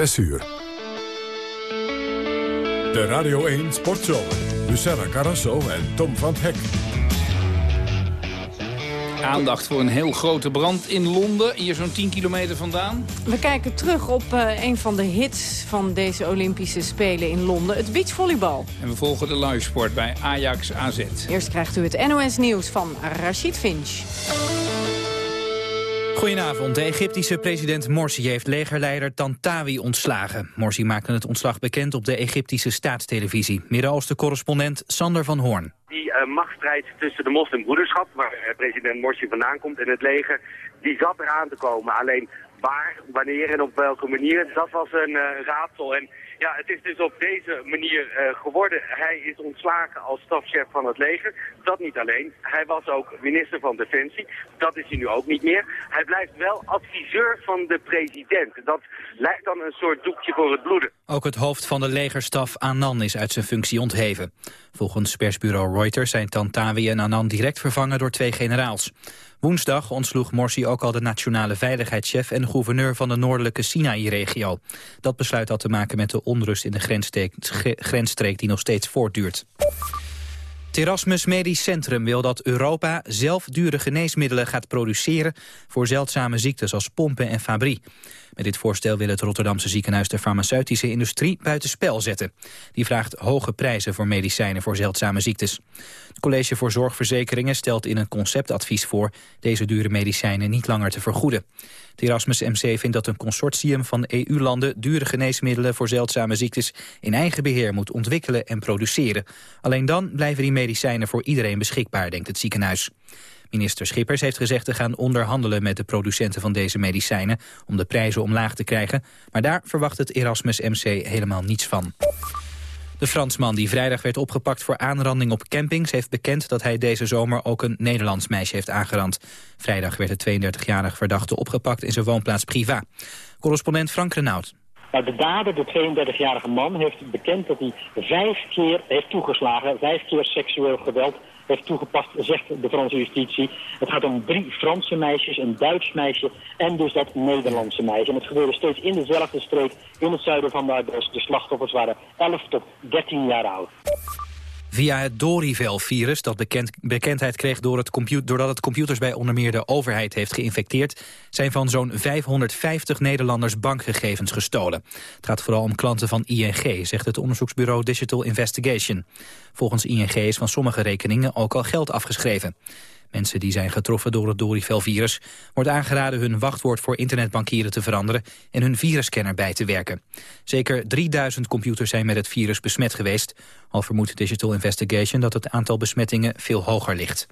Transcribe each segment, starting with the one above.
6 uur. De Radio 1 Sportshow. Luciana Carrasso en Tom van Hek. Aandacht voor een heel grote brand in Londen, hier zo'n 10 kilometer vandaan. We kijken terug op uh, een van de hits van deze Olympische Spelen in Londen, het beachvolleybal. En we volgen de livesport bij Ajax AZ. Eerst krijgt u het NOS Nieuws van Rashid Finch. Goedenavond. De Egyptische president Morsi heeft legerleider Tantawi ontslagen. Morsi maakte het ontslag bekend op de Egyptische staatstelevisie. Midden-Oosten-correspondent Sander van Hoorn. Die uh, machtsstrijd tussen de moslimbroederschap, waar uh, president Morsi vandaan komt, en het leger, die zat eraan te komen. Alleen waar, wanneer en op welke manier, dat was een uh, raadsel. En ja, het is dus op deze manier uh, geworden. Hij is ontslagen als stafchef van het leger. Dat niet alleen. Hij was ook minister van Defensie. Dat is hij nu ook niet meer. Hij blijft wel adviseur van de president. Dat lijkt dan een soort doekje voor het bloeden. Ook het hoofd van de legerstaf Anan is uit zijn functie ontheven. Volgens persbureau Reuters zijn Tantawi en Anan direct vervangen door twee generaals. Woensdag ontsloeg Morsi ook al de nationale veiligheidschef en gouverneur van de noordelijke Sinaï-regio. Dat besluit had te maken met de onrust in de grensstreek, die nog steeds voortduurt. Erasmus Medisch Centrum wil dat Europa zelf dure geneesmiddelen gaat produceren voor zeldzame ziektes als pompen en fabrie. Met dit voorstel wil het Rotterdamse ziekenhuis de farmaceutische industrie buitenspel zetten. Die vraagt hoge prijzen voor medicijnen voor zeldzame ziektes. Het College voor Zorgverzekeringen stelt in een conceptadvies voor deze dure medicijnen niet langer te vergoeden. Het Erasmus MC vindt dat een consortium van EU-landen dure geneesmiddelen voor zeldzame ziektes in eigen beheer moet ontwikkelen en produceren. Alleen dan blijven die medicijnen voor iedereen beschikbaar, denkt het ziekenhuis. Minister Schippers heeft gezegd te gaan onderhandelen met de producenten van deze medicijnen om de prijzen omlaag te krijgen, maar daar verwacht het Erasmus MC helemaal niets van. De Fransman die vrijdag werd opgepakt voor aanranding op campings... heeft bekend dat hij deze zomer ook een Nederlands meisje heeft aangerand. Vrijdag werd de 32-jarige verdachte opgepakt in zijn woonplaats Priva. Correspondent Frank Renaud. Nou, de dader, de 32-jarige man, heeft bekend dat hij vijf keer heeft toegeslagen. Vijf keer seksueel geweld heeft toegepast, zegt de Franse justitie. Het gaat om drie Franse meisjes, een Duits meisje en dus dat Nederlandse meisje. En het gebeurde steeds in dezelfde streek in het zuiden van Barbos. De slachtoffers waren 11 tot 13 jaar oud. Via het Dorivel-virus, dat bekend, bekendheid kreeg door het doordat het computers bij onder meer de overheid heeft geïnfecteerd, zijn van zo'n 550 Nederlanders bankgegevens gestolen. Het gaat vooral om klanten van ING, zegt het onderzoeksbureau Digital Investigation. Volgens ING is van sommige rekeningen ook al geld afgeschreven. Mensen die zijn getroffen door het Dorivel-virus... wordt aangeraden hun wachtwoord voor internetbankieren te veranderen... en hun virusscanner bij te werken. Zeker 3000 computers zijn met het virus besmet geweest. Al vermoedt Digital Investigation dat het aantal besmettingen veel hoger ligt.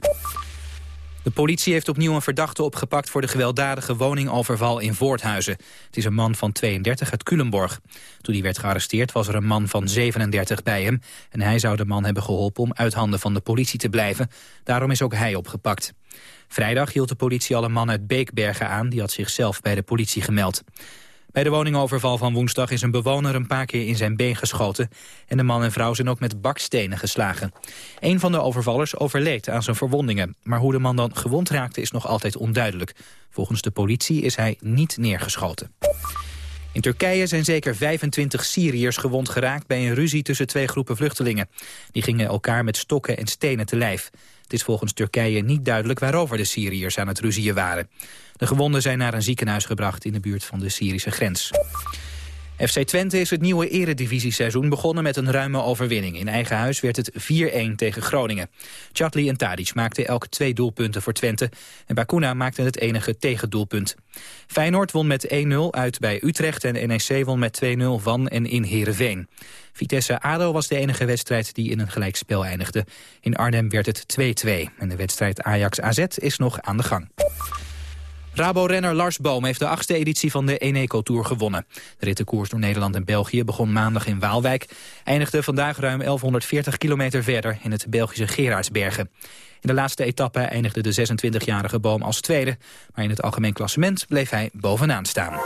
De politie heeft opnieuw een verdachte opgepakt voor de gewelddadige woningoverval in Voorthuizen. Het is een man van 32 uit Culemborg. Toen hij werd gearresteerd was er een man van 37 bij hem. En hij zou de man hebben geholpen om uit handen van de politie te blijven. Daarom is ook hij opgepakt. Vrijdag hield de politie al een man uit Beekbergen aan. Die had zichzelf bij de politie gemeld. Bij de woningoverval van woensdag is een bewoner een paar keer in zijn been geschoten... en de man en vrouw zijn ook met bakstenen geslagen. Een van de overvallers overleed aan zijn verwondingen... maar hoe de man dan gewond raakte is nog altijd onduidelijk. Volgens de politie is hij niet neergeschoten. In Turkije zijn zeker 25 Syriërs gewond geraakt bij een ruzie tussen twee groepen vluchtelingen. Die gingen elkaar met stokken en stenen te lijf. Het is volgens Turkije niet duidelijk waarover de Syriërs aan het ruzieën waren. De gewonden zijn naar een ziekenhuis gebracht in de buurt van de Syrische grens. FC Twente is het nieuwe eredivisieseizoen begonnen met een ruime overwinning. In eigen huis werd het 4-1 tegen Groningen. Chatli en Tadic maakten elk twee doelpunten voor Twente. En Bakuna maakte het enige tegendoelpunt. Feyenoord won met 1-0 uit bij Utrecht en NEC won met 2-0 van en in Heerenveen. Vitesse-ADO was de enige wedstrijd die in een gelijkspel eindigde. In Arnhem werd het 2-2 en de wedstrijd Ajax-AZ is nog aan de gang. Rabo-renner Lars Boom heeft de achtste editie van de Eneco Tour gewonnen. De rittenkoers door Nederland en België begon maandag in Waalwijk. Eindigde vandaag ruim 1140 kilometer verder in het Belgische Gerardsbergen. In de laatste etappe eindigde de 26-jarige Boom als tweede. Maar in het algemeen klassement bleef hij bovenaan staan.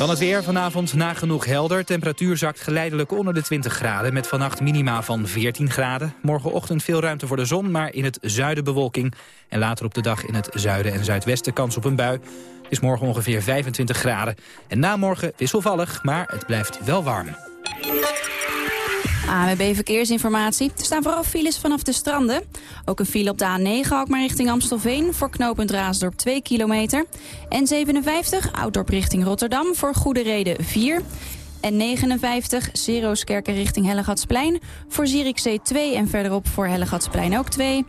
Dan het weer. Vanavond nagenoeg helder. Temperatuur zakt geleidelijk onder de 20 graden... met vannacht minima van 14 graden. Morgenochtend veel ruimte voor de zon, maar in het zuiden bewolking. En later op de dag in het zuiden en zuidwesten kans op een bui. Het is morgen ongeveer 25 graden. En na morgen wisselvallig, maar het blijft wel warm. AWB Verkeersinformatie. Er staan vooral files vanaf de stranden. Ook een file op de A9 maar richting Amstelveen... voor knooppunt Raasdorp 2 kilometer. N57 Ouddorp richting Rotterdam voor goede reden 4. En 59 Zerooskerken richting Hellegatsplein... voor Zierikzee 2 en verderop voor Hellegatsplein ook 2.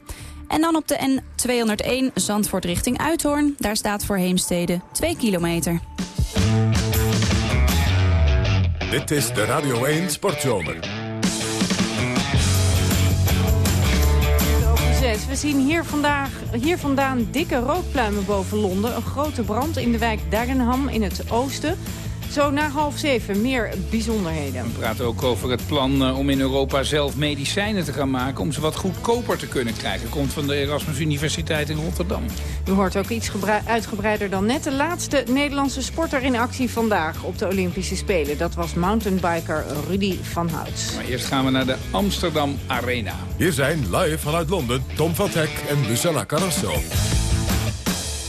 En dan op de N201 Zandvoort richting Uithoorn. Daar staat voor Heemstede 2 kilometer. Dit is de Radio 1 Sportzomer. We zien hier, vandaag, hier vandaan dikke rookpluimen boven Londen. Een grote brand in de wijk Dagenham in het oosten. Zo na half zeven meer bijzonderheden. We praten ook over het plan eh, om in Europa zelf medicijnen te gaan maken... om ze wat goedkoper te kunnen krijgen. Komt van de Erasmus Universiteit in Rotterdam. U hoort ook iets uitgebreider dan net. De laatste Nederlandse sporter in actie vandaag op de Olympische Spelen. Dat was mountainbiker Rudy van Hout. Maar eerst gaan we naar de Amsterdam Arena. Hier zijn live vanuit Londen Tom van Hek en Lucella Carrasso.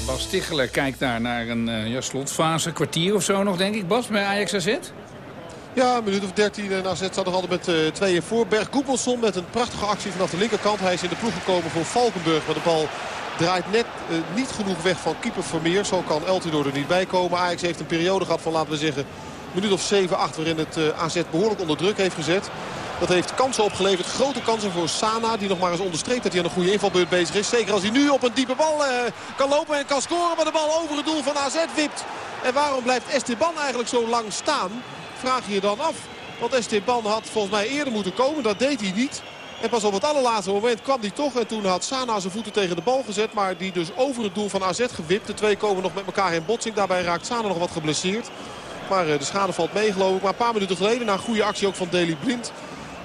Bas Ticheler kijkt daar naar een uh, ja, slotfase, kwartier of zo nog, denk ik. Bas, bij Ajax AZ? Ja, een minuut of 13 en AZ staat nog altijd met uh, tweeën voor. Berg Goepelson met een prachtige actie vanaf de linkerkant. Hij is in de ploeg gekomen voor Valkenburg. Maar de bal draait net uh, niet genoeg weg van keeper Vermeer. Zo kan Eltidoor er niet bij komen. Ajax heeft een periode gehad van, laten we zeggen, een minuut of 7, 8... waarin het AZ behoorlijk onder druk heeft gezet. Dat heeft kansen opgeleverd. Grote kansen voor Sana. Die nog maar eens onderstreept dat hij aan een goede invalbeurt bezig is. Zeker als hij nu op een diepe bal eh, kan lopen en kan scoren. Maar de bal over het doel van AZ wipt. En waarom blijft Esteban eigenlijk zo lang staan? Vraag je je dan af. Want Esteban had volgens mij eerder moeten komen. Dat deed hij niet. En pas op het allerlaatste moment kwam hij toch. En toen had Sana zijn voeten tegen de bal gezet. Maar die dus over het doel van AZ gewipt. De twee komen nog met elkaar in botsing. Daarbij raakt Sana nog wat geblesseerd. Maar eh, de schade valt mee geloof ik. Maar een paar minuten geleden na een goede actie ook van Deli Blind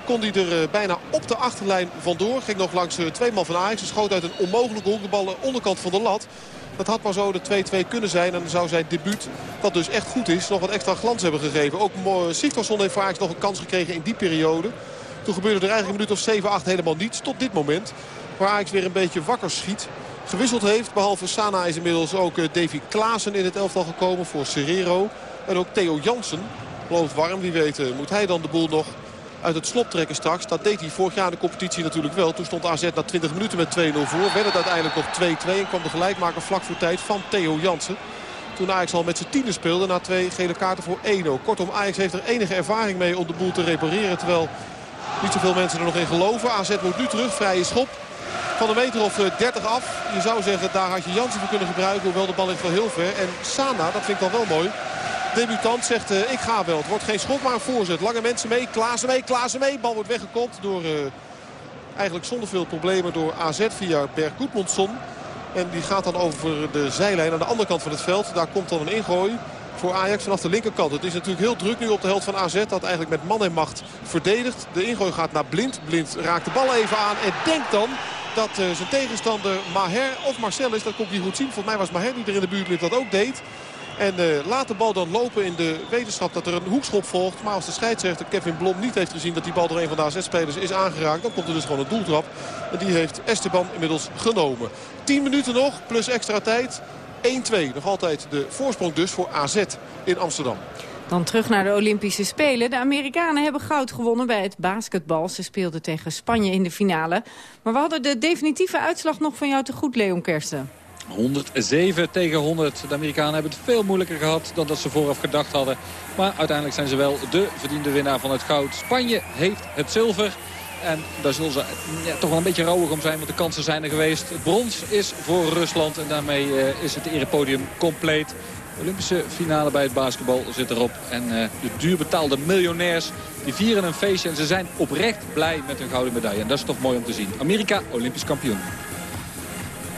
kon hij er eh, bijna op de achterlijn vandoor. Ging nog langs eh, twee man van Ajax. Schoot uit een onmogelijke hoek de bal onderkant van de lat. Dat had maar zo de 2-2 kunnen zijn. En dan zou zijn debuut, dat dus echt goed is, nog wat extra glans hebben gegeven. Ook Sigtorsson heeft voor Ajax nog een kans gekregen in die periode. Toen gebeurde er eigenlijk een minuut of 7-8 helemaal niets. Tot dit moment. Waar Ajax weer een beetje wakker schiet. Gewisseld heeft. Behalve Sana is inmiddels ook eh, Davy Klaassen in het elftal gekomen voor Serrero. En ook Theo Jansen. Loopt warm, wie weet moet hij dan de boel nog uit het slot trekken straks. Dat deed hij vorig jaar de competitie natuurlijk wel. Toen stond AZ na 20 minuten met 2-0 voor. Werd het uiteindelijk nog 2-2 en kwam de gelijkmaker vlak voor tijd van Theo Jansen. Toen Ajax al met zijn tienen speelde na twee gele kaarten voor 1-0. Kortom, Ajax heeft er enige ervaring mee om de boel te repareren. Terwijl niet zoveel mensen er nog in geloven. AZ moet nu terug, vrije schop. Van een meter of 30 eh, af. Je zou zeggen, daar had je Jansen voor kunnen gebruiken. Hoewel de bal ligt wel heel ver. En Sana, dat vind ik dan wel mooi debutant zegt uh, ik ga wel. Het wordt geen schot, maar een voorzet. Lange mensen mee, Klaassen mee, Klaassen mee. Bal wordt weggekopt door uh, eigenlijk zonder veel problemen door AZ via Berg Goedmondsson. En die gaat dan over de zijlijn aan de andere kant van het veld. Daar komt dan een ingooi voor Ajax vanaf de linkerkant. Het is natuurlijk heel druk nu op de helft van AZ. Dat eigenlijk met man en macht verdedigt. De ingooi gaat naar Blind. Blind raakt de bal even aan en denkt dan dat uh, zijn tegenstander Maher of Marcel is. Dat komt niet goed zien. Volgens mij was Maher die er in de buurt dat ook deed. En uh, laat de bal dan lopen in de wetenschap dat er een hoekschop volgt. Maar als de scheidsrechter Kevin Blom niet heeft gezien dat die bal door een van de AZ-spelers is aangeraakt. Dan komt er dus gewoon een doeltrap. En die heeft Esteban inmiddels genomen. 10 minuten nog, plus extra tijd. 1-2. Nog altijd de voorsprong dus voor AZ in Amsterdam. Dan terug naar de Olympische Spelen. De Amerikanen hebben goud gewonnen bij het basketbal. Ze speelden tegen Spanje in de finale. Maar we hadden de definitieve uitslag nog van jou te goed, Leon Kersten. 107 tegen 100. De Amerikanen hebben het veel moeilijker gehad dan dat ze vooraf gedacht hadden. Maar uiteindelijk zijn ze wel de verdiende winnaar van het goud. Spanje heeft het zilver. En daar zullen ze ja, toch wel een beetje rouwig om zijn, want de kansen zijn er geweest. Het brons is voor Rusland en daarmee uh, is het erepodium compleet. De Olympische finale bij het basketbal zit erop. En uh, de duurbetaalde miljonairs die vieren een feestje. En ze zijn oprecht blij met hun gouden medaille. En dat is toch mooi om te zien. Amerika, Olympisch kampioen.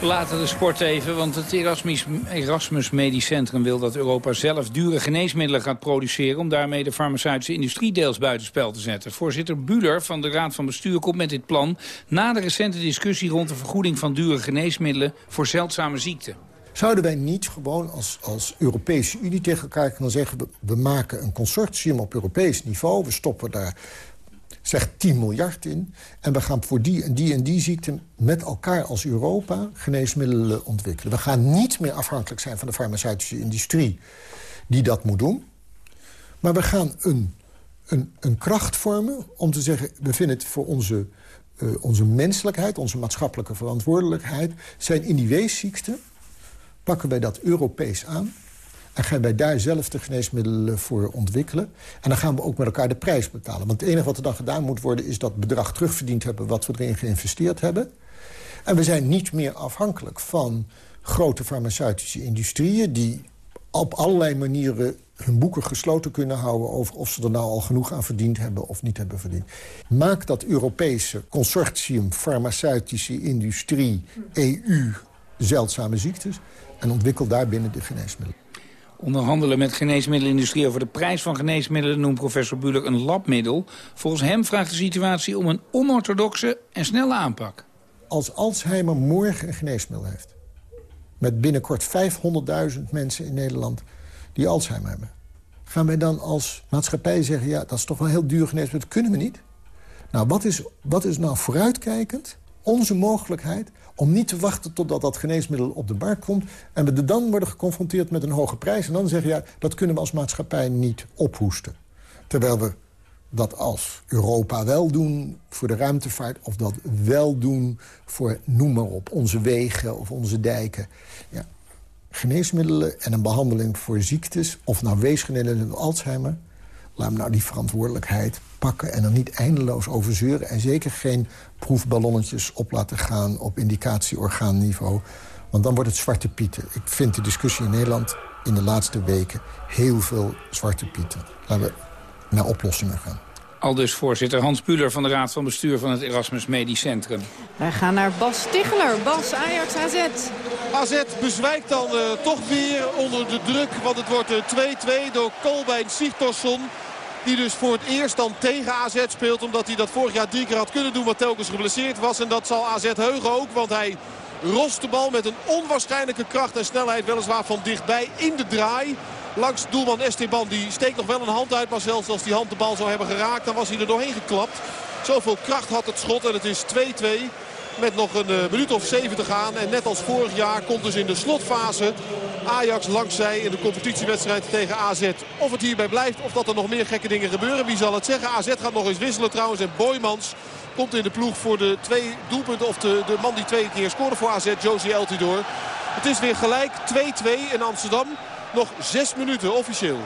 Laten de sport even, want het Erasmus, Erasmus Medisch Centrum wil dat Europa zelf dure geneesmiddelen gaat produceren... om daarmee de farmaceutische industrie deels buitenspel te zetten. Voorzitter Buller van de Raad van Bestuur komt met dit plan... na de recente discussie rond de vergoeding van dure geneesmiddelen voor zeldzame ziekten. Zouden wij niet gewoon als, als Europese Unie tegen elkaar kunnen zeggen... We, we maken een consortium op Europees niveau, we stoppen daar zeg 10 miljard in. En we gaan voor die en die en die ziekte met elkaar als Europa geneesmiddelen ontwikkelen. We gaan niet meer afhankelijk zijn van de farmaceutische industrie die dat moet doen. Maar we gaan een, een, een kracht vormen om te zeggen... we vinden het voor onze, uh, onze menselijkheid, onze maatschappelijke verantwoordelijkheid... zijn in die weesziekten, pakken wij dat Europees aan... En gaan wij daar zelf de geneesmiddelen voor ontwikkelen. En dan gaan we ook met elkaar de prijs betalen. Want het enige wat er dan gedaan moet worden... is dat bedrag terugverdiend hebben wat we erin geïnvesteerd hebben. En we zijn niet meer afhankelijk van grote farmaceutische industrieën... die op allerlei manieren hun boeken gesloten kunnen houden... over of ze er nou al genoeg aan verdiend hebben of niet hebben verdiend. Maak dat Europese consortium farmaceutische industrie, EU, zeldzame ziektes... en ontwikkel daarbinnen de geneesmiddelen. Onderhandelen met geneesmiddelenindustrie over de prijs van geneesmiddelen... noemt professor Buller een labmiddel. Volgens hem vraagt de situatie om een onorthodoxe en snelle aanpak. Als Alzheimer morgen een geneesmiddel heeft... met binnenkort 500.000 mensen in Nederland die Alzheimer hebben... gaan wij dan als maatschappij zeggen... ja, dat is toch wel heel duur geneesmiddel, dat kunnen we niet. Nou, wat is, wat is nou vooruitkijkend onze mogelijkheid om niet te wachten totdat dat geneesmiddel op de markt komt... en we dan worden geconfronteerd met een hoge prijs... en dan zeggen, ja, dat kunnen we als maatschappij niet ophoesten. Terwijl we dat als Europa wel doen voor de ruimtevaart... of dat wel doen voor, noem maar op, onze wegen of onze dijken. Ja, geneesmiddelen en een behandeling voor ziektes... of nou weesgeneesmiddelen Alzheimer... laat me nou die verantwoordelijkheid pakken en er niet eindeloos over zeuren... en zeker geen proefballonnetjes op laten gaan op indicatieorgaanniveau. Want dan wordt het zwarte pieten. Ik vind de discussie in Nederland in de laatste weken heel veel zwarte pieten. Laten we naar oplossingen gaan. Al dus voorzitter Hans Puller van de Raad van Bestuur van het Erasmus Medisch Centrum. Wij gaan naar Bas Ticheler. Bas, Ajax, AZ. AZ bezwijkt dan uh, toch weer onder de druk. Want het wordt 2-2 uh, door Kolbein Sigtorsson. Die dus voor het eerst dan tegen AZ speelt. Omdat hij dat vorig jaar drie keer had kunnen doen. Wat telkens geblesseerd was. En dat zal AZ heugen ook. Want hij rost de bal met een onwaarschijnlijke kracht en snelheid. Weliswaar van dichtbij in de draai. Langs doelman Esteban. Die steekt nog wel een hand uit. Maar zelfs als die hand de bal zou hebben geraakt. Dan was hij er doorheen geklapt. Zoveel kracht had het schot. En het is 2-2. Met nog een uh, minuut of zeven te gaan. En net als vorig jaar komt dus in de slotfase Ajax langs zij in de competitiewedstrijd tegen AZ. Of het hierbij blijft of dat er nog meer gekke dingen gebeuren. Wie zal het zeggen? AZ gaat nog eens wisselen trouwens. En Boymans komt in de ploeg voor de twee doelpunten. Of de, de man die twee keer scoorde voor AZ, Josie Eltidoor. Het is weer gelijk 2-2 in Amsterdam. Nog zes minuten officieel.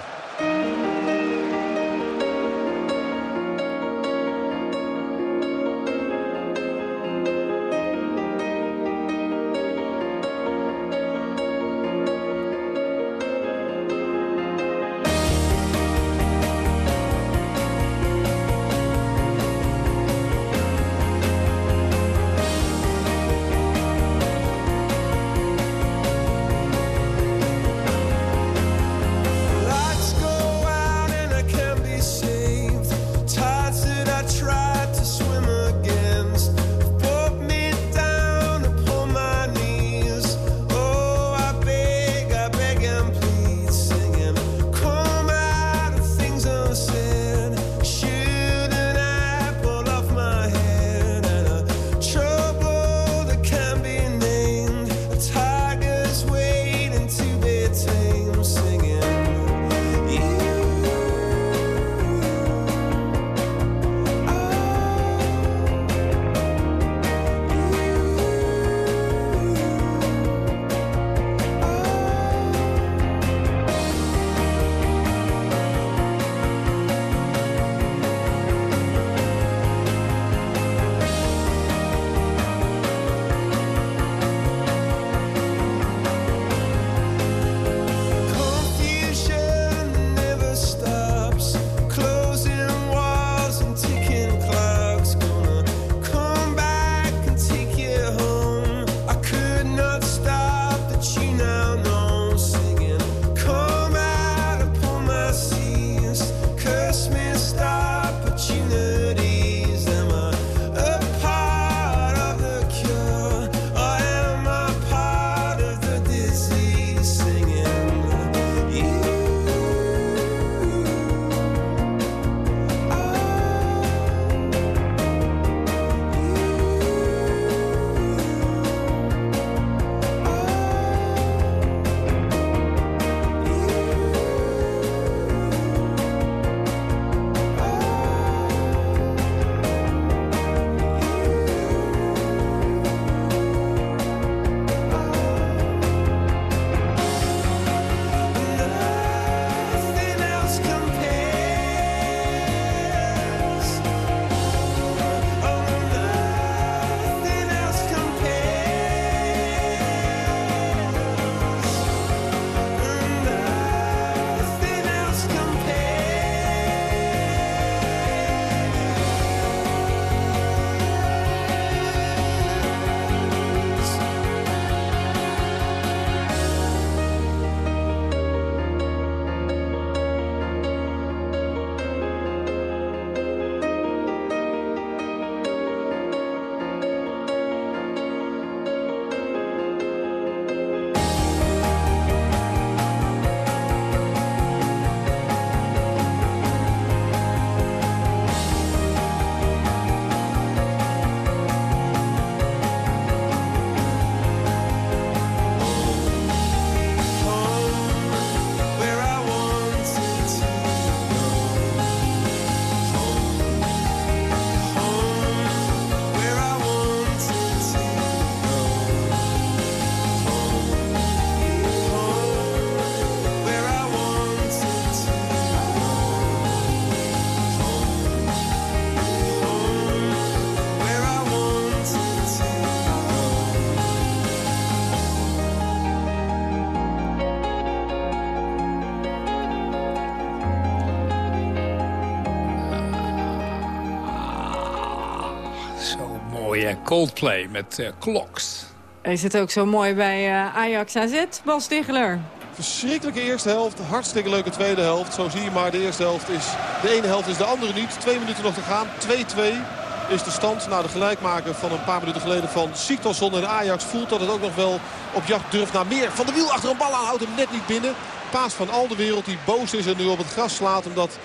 Coldplay met uh, Clocks. Is het ook zo mooi bij uh, Ajax AZ, Bas Stigler? Verschrikkelijke eerste helft, hartstikke leuke tweede helft. Zo zie je maar, de eerste helft is de ene helft is de andere niet. Twee minuten nog te gaan, 2-2 is de stand na de gelijkmaker van een paar minuten geleden van Siktorsson. En Ajax voelt dat het ook nog wel op jacht durft naar meer. Van de wiel achter een bal aan, houdt hem net niet binnen. Paas van al de wereld die boos is en nu op het gras slaat. Omdat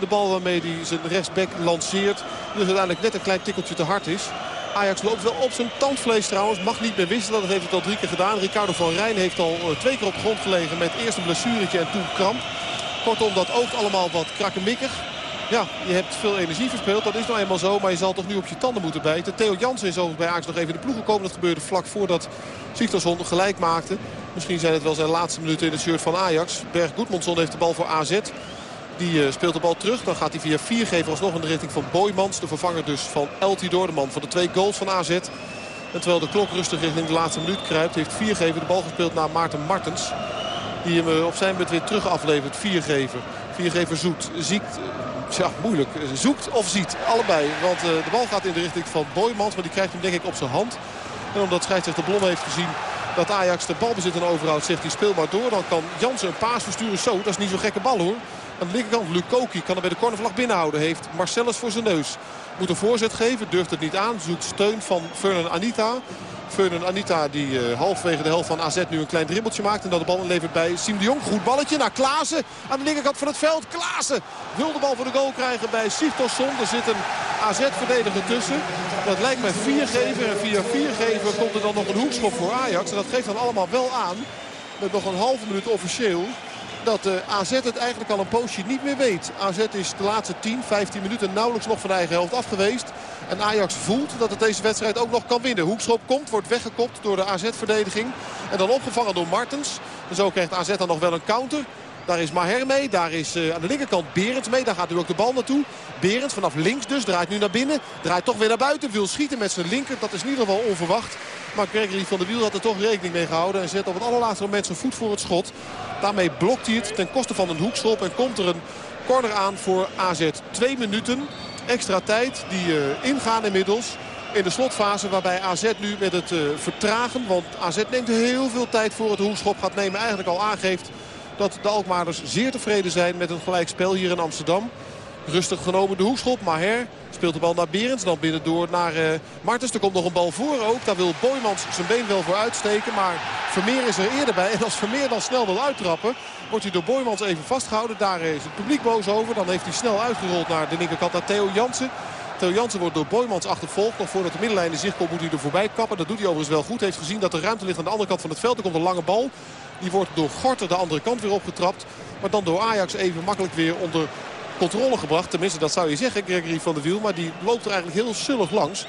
de bal waarmee hij zijn rechtsback lanceert. Dus uiteindelijk net een klein tikkeltje te hard is. Ajax loopt wel op zijn tandvlees trouwens. Mag niet meer wisselen. Dat heeft het al drie keer gedaan. Ricardo van Rijn heeft al eh, twee keer op de grond gelegen. Met eerst een blessuretje en toen kramp. Kortom, dat oogt allemaal wat krakkemikkig. Ja, je hebt veel energie verspeeld. Dat is nou eenmaal zo. Maar je zal toch nu op je tanden moeten bijten. Theo Jansen is overigens bij Ajax nog even in de ploeg gekomen. Dat gebeurde vlak voordat Sigtorsson gelijk maakte. Misschien zijn het wel zijn laatste minuten in het shirt van Ajax. Berg Goedmondson heeft de bal voor AZ. Die uh, speelt de bal terug. Dan gaat hij via Viergever alsnog in de richting van Boymans. De vervanger dus van Eltidoor, de van de twee goals van AZ. Terwijl de klok rustig richting de laatste minuut kruipt... heeft Viergever de bal gespeeld naar Maarten Martens. Die hem uh, op zijn beurt weer terug aflevert. Viergever. Viergever zoekt. Ziekt. Uh, ja, moeilijk. Zoekt of ziet. Allebei. Want de bal gaat in de richting van Boymans. Maar die krijgt hem denk ik op zijn hand. En omdat scheidsrechter Blom heeft gezien dat Ajax de balbezit en overhoudt, zegt hij speel maar door. Dan kan Jansen een paas versturen. Zo, dat is niet zo'n gekke bal hoor. Aan de linkerkant Lukoki kan er bij de cornervlag binnenhouden. Heeft Marcellus voor zijn neus. Moet een voorzet geven, durft het niet aan. Zoekt steun van Fernan Anita. Fernan Anita die uh, de helft van AZ nu een klein dribbeltje maakt. En dat de bal inlevert bij Siem de Jong. Goed balletje naar Klaassen aan de linkerkant van het veld. Klaassen wil de bal voor de goal krijgen bij Sigtorsson. Er zit een AZ-verdediger tussen. Dat lijkt mij viergever. En via viergever komt er dan nog een hoekschop voor Ajax. En dat geeft dan allemaal wel aan. Met nog een halve minuut officieel dat uh, AZ het eigenlijk al een poosje niet meer weet. AZ is de laatste 10, 15 minuten nauwelijks nog van eigen helft afgeweest. En Ajax voelt dat het deze wedstrijd ook nog kan winnen. Hoekschop komt, wordt weggekopt door de AZ-verdediging. En dan opgevangen door Martens. En zo krijgt AZ dan nog wel een counter. Daar is Maher mee. Daar is uh, aan de linkerkant Berends mee. Daar gaat nu ook de bal naartoe. Berends vanaf links dus. Draait nu naar binnen. Draait toch weer naar buiten. Wil schieten met zijn linker. Dat is in ieder geval onverwacht. Maar Gregory van der Wiel had er toch rekening mee gehouden. En zet op het allerlaatste moment zijn voet voor het schot. Daarmee blokt hij het ten koste van een hoekschop. En komt er een corner aan voor AZ. Twee minuten extra tijd die uh, ingaan inmiddels. In de slotfase waarbij AZ nu met het uh, vertragen. Want AZ neemt heel veel tijd voor het hoekschop gaat nemen. Eigenlijk al aangeeft dat de Alkmaarders zeer tevreden zijn met een gelijkspel hier in Amsterdam. Rustig genomen de hoekschop. Maher speelt de bal naar Berends. Dan binnendoor naar uh, Martens. Er komt nog een bal voor ook. Daar wil Boymans zijn been wel voor uitsteken. Maar Vermeer is er eerder bij. En als Vermeer dan snel wil uittrappen... wordt hij door Boymans even vastgehouden. Daar is het publiek boos over. Dan heeft hij snel uitgerold naar de linkerkant naar Theo Jansen. Theo Jansen wordt door Boymans achtervolgd. Nog voordat de middenlijn in zicht komt moet hij er voorbij kappen. Dat doet hij overigens wel goed. Heeft gezien dat er ruimte ligt aan de andere kant van het veld. Er komt een lange bal. Die wordt door Gorter de andere kant weer opgetrapt. Maar dan door Ajax even makkelijk weer onder controle gebracht. Tenminste, dat zou je zeggen, Gregory van der Wiel. Maar die loopt er eigenlijk heel sullig langs.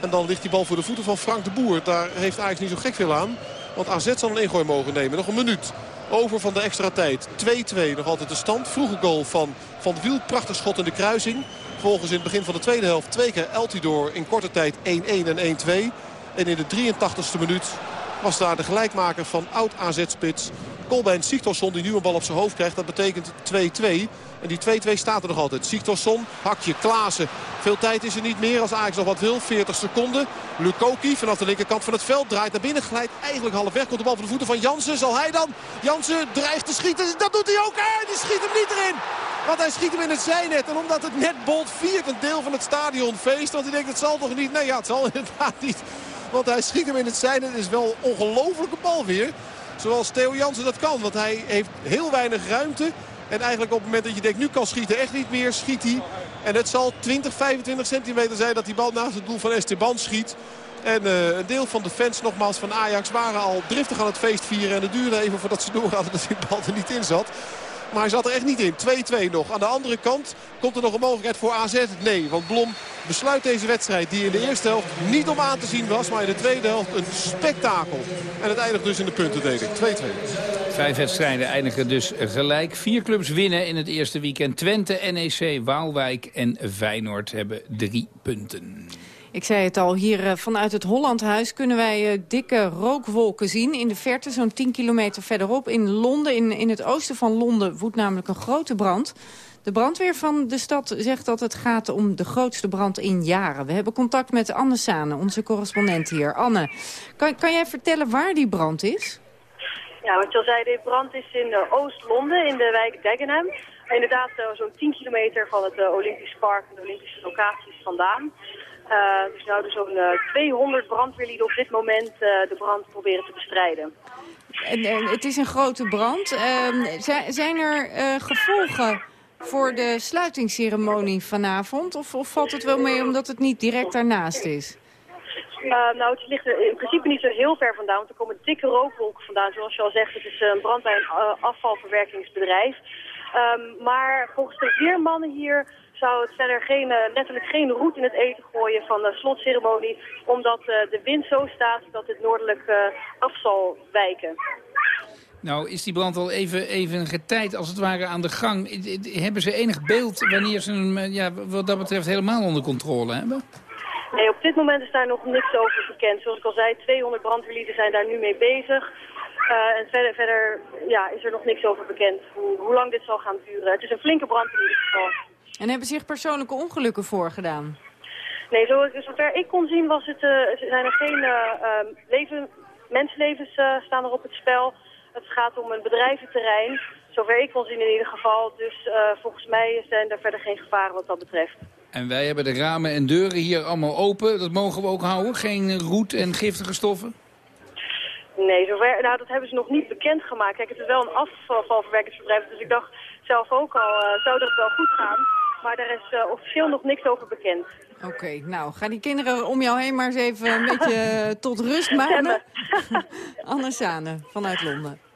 En dan ligt die bal voor de voeten van Frank de Boer. Daar heeft Ajax niet zo gek veel aan. Want AZ zal een ingooi mogen nemen. Nog een minuut over van de extra tijd. 2-2 nog altijd de stand. Vroege goal van Van der Wiel. Prachtig schot in de kruising. Volgens in het begin van de tweede helft twee keer Eltidoor in korte tijd 1-1 en 1-2. En in de 83ste minuut was daar de gelijkmaker van oud AZ-spits. Kolbein Sigtorsson die nu een bal op zijn hoofd krijgt. Dat betekent 2-2. En die 2-2 staat er nog altijd. Sigtorsson, hakje, Klaassen. Veel tijd is er niet meer als Ajax nog wat wil. 40 seconden. Lukoki vanaf de linkerkant van het veld draait naar binnen. Glijdt eigenlijk halfweg. Komt de bal van de voeten van Jansen. Zal hij dan? Jansen dreigt te schieten. Dat doet hij ook. En die schiet hem niet erin. Want hij schiet hem in het zijnet. En omdat het net bolt viert een deel van het stadion feest. Want hij denkt het zal toch niet. Nee ja het zal inderdaad niet. Want hij schiet hem in het zijnet. Het is wel een ongelofelijke bal weer. Zoals Theo Jansen dat kan. Want hij heeft heel weinig ruimte. En eigenlijk op het moment dat je denkt nu kan schieten echt niet meer, schiet hij. En het zal 20, 25 centimeter zijn dat die bal naast het doel van Esteban schiet. En uh, een deel van de fans nogmaals van Ajax waren al driftig aan het feest vieren. En het duurde even voordat ze door dat die bal er niet in zat. Maar hij zat er echt niet in. 2-2 nog. Aan de andere kant komt er nog een mogelijkheid voor AZ. Nee, want Blom besluit deze wedstrijd die in de eerste helft niet om aan te zien was. Maar in de tweede helft een spektakel. En het eindigt dus in de puntendeling. 2-2. Vijf wedstrijden eindigen dus gelijk. Vier clubs winnen in het eerste weekend. Twente, NEC, Waalwijk en Feyenoord hebben drie punten. Ik zei het al, hier uh, vanuit het Hollandhuis kunnen wij uh, dikke rookwolken zien. In de verte, zo'n 10 kilometer verderop in Londen. In, in het oosten van Londen woedt namelijk een grote brand. De brandweer van de stad zegt dat het gaat om de grootste brand in jaren. We hebben contact met Anne Sane, onze correspondent hier. Anne, kan, kan jij vertellen waar die brand is? Ja, wat je al zei, de brand is in uh, Oost-Londen, in de wijk Dagenham. Inderdaad, zo'n 10 kilometer van het Olympisch Park en de Olympische locaties vandaan. Dus nou, dus zo'n 200 brandweerlieden op dit moment de brand proberen te bestrijden. En, en, het is een grote brand. Ehm, zijn er gevolgen voor de sluitingsceremonie vanavond? Of, of, valt het wel mee omdat het niet direct daarnaast is? Uh, nou, het ligt er in principe niet zo heel ver vandaan, want er komen dikke rookwolken vandaan. Zoals je al zegt, het is een brand bij een uh, afvalverwerkingsbedrijf. Um, maar volgens de weermannen hier zou het verder geen, uh, letterlijk geen roet in het eten gooien van de slotceremonie, omdat de wind zo staat dat het noordelijk af zal wijken. Nou, is die brand al even, even getijd als het ware aan de gang? Hebben ze enig beeld wanneer ze hem ja, wat dat betreft helemaal onder controle hebben? Nee, op dit moment is daar nog niks over bekend. Zoals ik al zei, 200 brandweerlieden zijn daar nu mee bezig. Uh, en verder, verder ja, is er nog niks over bekend hoe, hoe, lang dit zal gaan duren. Het is een flinke brand in ieder geval. En hebben zich persoonlijke ongelukken voorgedaan? Nee, zo, zover ik kon zien was het, uh, zijn er geen uh, leven, menslevens staan er op het spel. Het gaat om een bedrijventerrein, zover ik kon zien in ieder geval. Dus volgens mij zijn er verder geen gevaren wat dat betreft. En wij hebben de ramen en deuren hier allemaal open. Dat mogen we ook houden? Geen roet en giftige stoffen? Nee, zover, nou, dat hebben ze nog niet bekendgemaakt. Kijk, het is wel een afvalverwerkingsbedrijf, dus ik dacht zelf ook al, uh, zou dat wel goed gaan. Maar daar is uh, officieel nog niks over bekend. Oké, okay, nou, ga die kinderen om jou heen maar eens even een beetje tot rust maken. Anne Sane, vanuit Londen.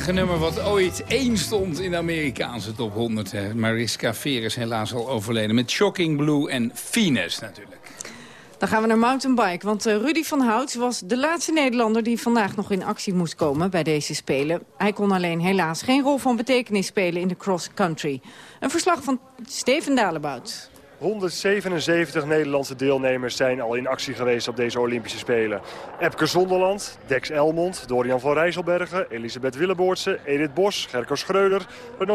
Enige nummer wat ooit één stond in de Amerikaanse top 100. Mariska Veer is helaas al overleden. Met Shocking Blue en Venus natuurlijk. Dan gaan we naar mountainbike, want uh, Rudy van Hout was de laatste Nederlander... die vandaag nog in actie moest komen bij deze Spelen. Hij kon alleen helaas geen rol van betekenis spelen in de cross-country. Een verslag van Steven Dalebout. 177 Nederlandse deelnemers zijn al in actie geweest op deze Olympische Spelen. Epke Zonderland, Dex Elmond, Dorian van Rijsselbergen, Elisabeth Willeboortse, Edith Bos, Gerko Schreuder,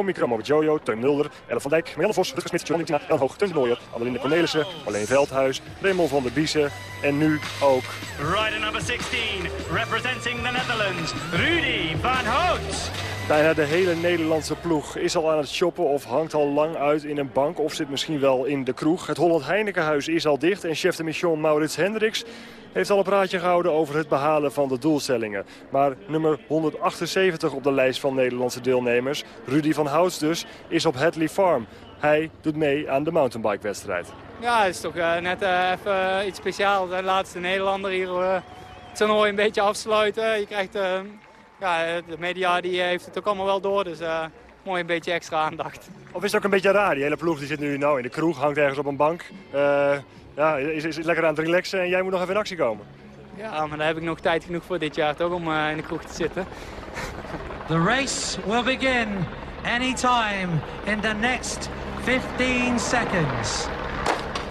Mikromo Jojo, Teun Mulder, Elle van Dijk, Marianne Vos, Rutger Smit, John Tina, Jan Hoog, Teun Adeline Cornelissen, Marleen Veldhuis, Raymond van der Biesen en nu ook... Rider number 16, representing the Netherlands, Rudy van Hout. Bijna de hele Nederlandse ploeg is al aan het shoppen of hangt al lang uit in een bank of zit misschien wel in de kroeg. Het Holland Heinekenhuis is al dicht en chef de mission Maurits Hendricks heeft al een praatje gehouden over het behalen van de doelstellingen. Maar nummer 178 op de lijst van Nederlandse deelnemers, Rudy van Houts dus, is op Hadley Farm. Hij doet mee aan de mountainbike-wedstrijd. Ja, het is toch uh, net uh, even iets speciaals. De laatste Nederlander hier uh, het toernooi een beetje afsluiten. Je krijgt ja, de media die heeft het ook allemaal wel door. Dus uh, mooi een beetje extra aandacht. Of is het ook een beetje raar? Die hele ploeg die zit nu nou in de kroeg, hangt ergens op een bank. Uh, ja, is, is lekker aan het relaxen en jij moet nog even in actie komen. Ja, maar daar heb ik nog tijd genoeg voor dit jaar toch om uh, in de kroeg te zitten. The race will begin anytime in the next 15 seconds.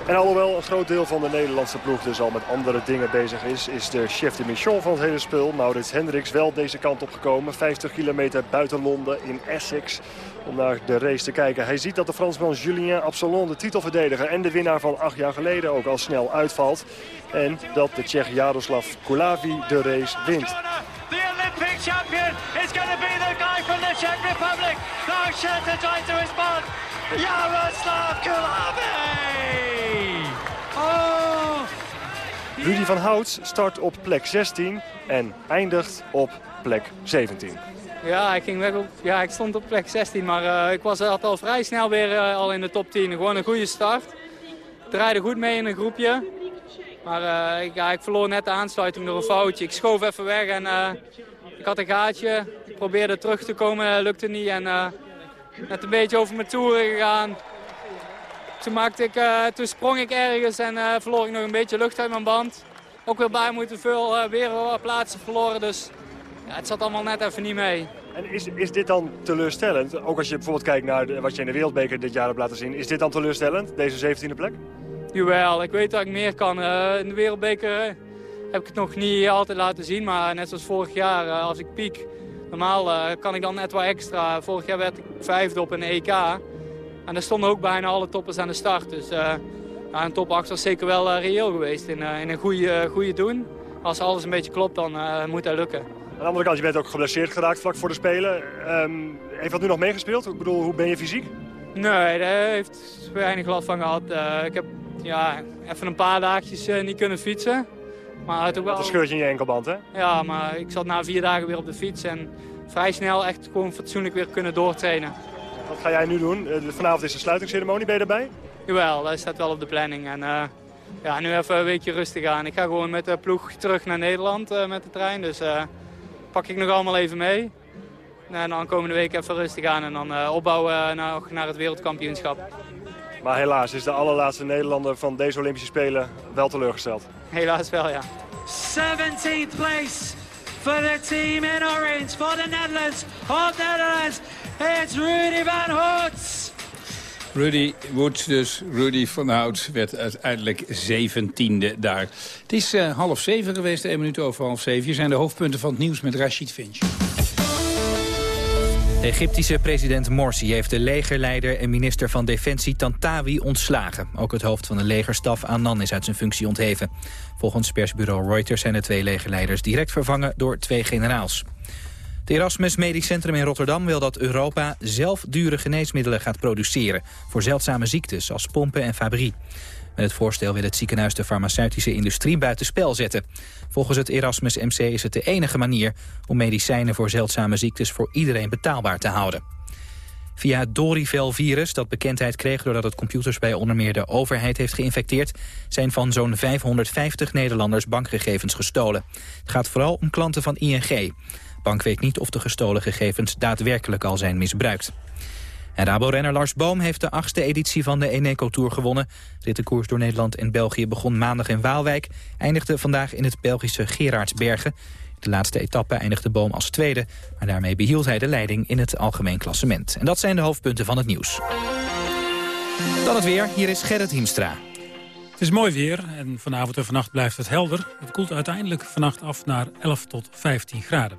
En alhoewel een groot deel van de Nederlandse ploeg dus al met andere dingen bezig is... is de chef de mission van het hele spul, Maurits Hendricks, wel deze kant op gekomen. 50 kilometer buiten Londen in Essex om naar de race te kijken. Hij ziet dat de Fransman Julien Absalon, de titelverdediger... en de winnaar van acht jaar geleden ook al snel uitvalt. En dat de Tsjech Jaroslav Kulavi de race wint. The Olympic champion is going to be the guy from the Czech Republic. Jaroslav Kulavi! Oh! Rudy van Houts start op plek 16 en eindigt op plek 17. Ja, ik, ging ja, ik stond op plek 16, maar uh, ik was al vrij snel weer uh, al in de top 10. Gewoon een goede start. Draaide goed mee in een groepje. Maar uh, ik, ja, ik verloor net de aansluiting door een foutje. Ik schoof even weg en ik had een gaatje. Ik probeerde terug te komen, lukte niet. En net een beetje over mijn toeren gegaan. Toen, maakte ik, uh, toen sprong ik ergens en uh, verloor ik nog een beetje lucht uit mijn band. Ook weer bij moeten veel, uh, weer plaatsen verloren. Dus ja, het zat allemaal net even niet mee. En is, is dit dan teleurstellend? Ook als je bijvoorbeeld kijkt naar de, wat je in de Wereldbeker dit jaar hebt laten zien. Is dit dan teleurstellend, deze 17e plek? Jawel, ik weet dat ik meer kan. in de Wereldbeker heb ik het nog niet altijd laten zien. Maar net zoals vorig jaar, als ik piek, normaal kan ik dan net wat extra. Vorig jaar werd ik vijfde op een EK. En er stonden ook bijna alle toppers aan de start. Dus uh, een top 8 was zeker wel uh, reëel geweest in, uh, in een goede, goede doen. Als alles een beetje klopt, dan moet dat lukken. Aan de andere kant, je bent ook geblesseerd geraakt vlak voor de Spelen. Um, heeft dat nu nog meegespeeld? Ik bedoel, hoe ben je fysiek? Nee, daar heeft weinig last van gehad. ik heb ja, even een paar dagjes niet kunnen fietsen. Maar het ook wel... een scheurtje in je enkelband, hè? Ja, maar ik zat na vier dagen weer op de fiets en vrij snel echt gewoon fatsoenlijk weer kunnen doortrainen. Wat ga jij nu doen? Eh, vanavond is de sluitingsceremonie, ben je erbij? Jawel, dat staat wel op de planning. En, uh, ja, nu even een weekje rustig aan. Ik ga gewoon met de ploeg terug naar Nederland uh, met de trein. Dus uh, pak ik nog allemaal even mee. En dan komende week even rustig aan en dan opbouwen naar, naar het wereldkampioenschap. Maar helaas is de allerlaatste Nederlander van deze Olympische Spelen wel teleurgesteld. Helaas wel, ja. 17th place for the team in orange for the Netherlands of Netherlands. It's Rudy van Hout. Rudy Woods, dus Rudy van Hout, werd uiteindelijk zeventiende daar. Het is uh, half zeven geweest, één minuut over half zeven. Hier zijn de hoofdpunten van het nieuws met Rashid Finch. De Egyptische president Morsi heeft de legerleider en minister van Defensie Tantawi ontslagen. Ook het hoofd van de legerstaf Anan is uit zijn functie ontheven. Volgens persbureau Reuters zijn de twee legerleiders direct vervangen door twee generaals. Het Erasmus Medisch Centrum in Rotterdam wil dat Europa zelf dure geneesmiddelen gaat produceren voor zeldzame ziektes als pompen en fabrie. Met het voorstel wil het ziekenhuis de farmaceutische industrie buitenspel zetten. Volgens het Erasmus MC is het de enige manier om medicijnen voor zeldzame ziektes voor iedereen betaalbaar te houden. Via het Dorivel-virus, dat bekendheid kreeg doordat het computers bij onder meer de overheid heeft geïnfecteerd, zijn van zo'n 550 Nederlanders bankgegevens gestolen. Het gaat vooral om klanten van ING bank weet niet of de gestolen gegevens daadwerkelijk al zijn misbruikt. En Rabo-renner Lars Boom heeft de achtste editie van de Eneco Tour gewonnen. Rittenkoers door Nederland en België begon maandag in Waalwijk... eindigde vandaag in het Belgische Gerardsbergen. De laatste etappe eindigde Boom als tweede... maar daarmee behield hij de leiding in het algemeen klassement. En dat zijn de hoofdpunten van het nieuws. Dan het weer, hier is Gerrit Hiemstra. Het is mooi weer en vanavond en vannacht blijft het helder. Het koelt uiteindelijk vannacht af naar 11 tot 15 graden.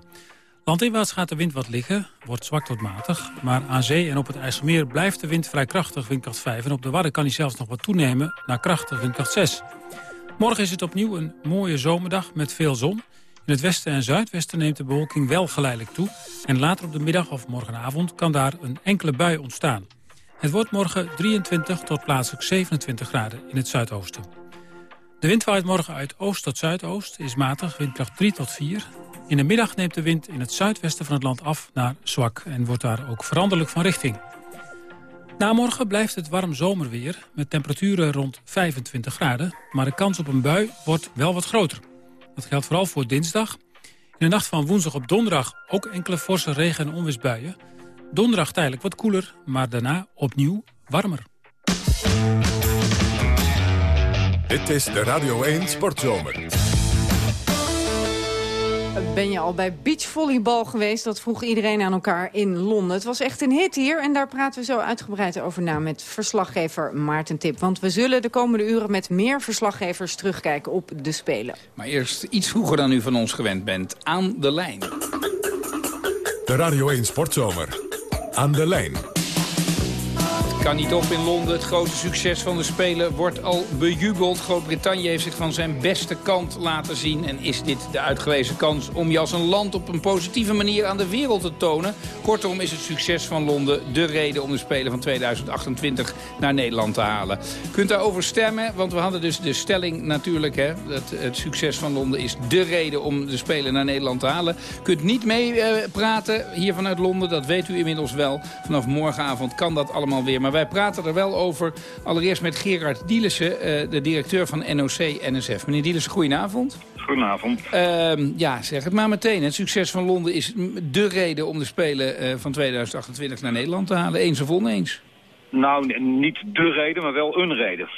Landinwaarts gaat de wind wat liggen, wordt zwak tot matig. Maar aan zee en op het IJsselmeer blijft de wind vrij krachtig, windkracht 5. En op de Wadden kan hij zelfs nog wat toenemen naar krachtig, windkracht 6. Morgen is het opnieuw een mooie zomerdag met veel zon. In het westen en zuidwesten neemt de bewolking wel geleidelijk toe. En later op de middag of morgenavond kan daar een enkele bui ontstaan. Het wordt morgen 23 tot plaatselijk 27 graden in het zuidoosten. De wind waait morgen uit oost tot zuidoost, is matig, windkracht 3 tot 4. In de middag neemt de wind in het zuidwesten van het land af naar zwak... en wordt daar ook veranderlijk van richting. Na morgen blijft het warm zomerweer met temperaturen rond 25 graden... maar de kans op een bui wordt wel wat groter. Dat geldt vooral voor dinsdag. In de nacht van woensdag op donderdag ook enkele forse regen- en onweersbuien. Donderdag tijdelijk wat koeler, maar daarna opnieuw warmer. Dit is de Radio 1 Sportzomer. Ben je al bij beachvolleybal geweest? Dat vroeg iedereen aan elkaar in Londen. Het was echt een hit hier en daar praten we zo uitgebreid over na... met verslaggever Maarten Tip. Want we zullen de komende uren met meer verslaggevers terugkijken op de Spelen. Maar eerst iets vroeger dan u van ons gewend bent. Aan de lijn. De Radio 1 Sportzomer. Aan de lijn kan niet op in Londen. Het grote succes van de Spelen wordt al bejubeld. Groot-Brittannië heeft zich van zijn beste kant laten zien. En is dit de uitgelezen kans om je als een land op een positieve manier aan de wereld te tonen? Kortom is het succes van Londen de reden om de Spelen van 2028 naar Nederland te halen. Kunt daarover stemmen, want we hadden dus de stelling natuurlijk. Hè, dat het succes van Londen is de reden om de Spelen naar Nederland te halen. Kunt niet meepraten hier vanuit Londen, dat weet u inmiddels wel. Vanaf morgenavond kan dat allemaal weer. Maar wij praten er wel over. Allereerst met Gerard Dielissen, uh, de directeur van NOC-NSF. Meneer Dielissen, goedenavond. Goedenavond. Uh, ja, zeg het maar meteen. Het succes van Londen is de reden om de Spelen uh, van 2028 naar Nederland te halen. Eens of oneens? Nou, niet de reden, maar wel een reden.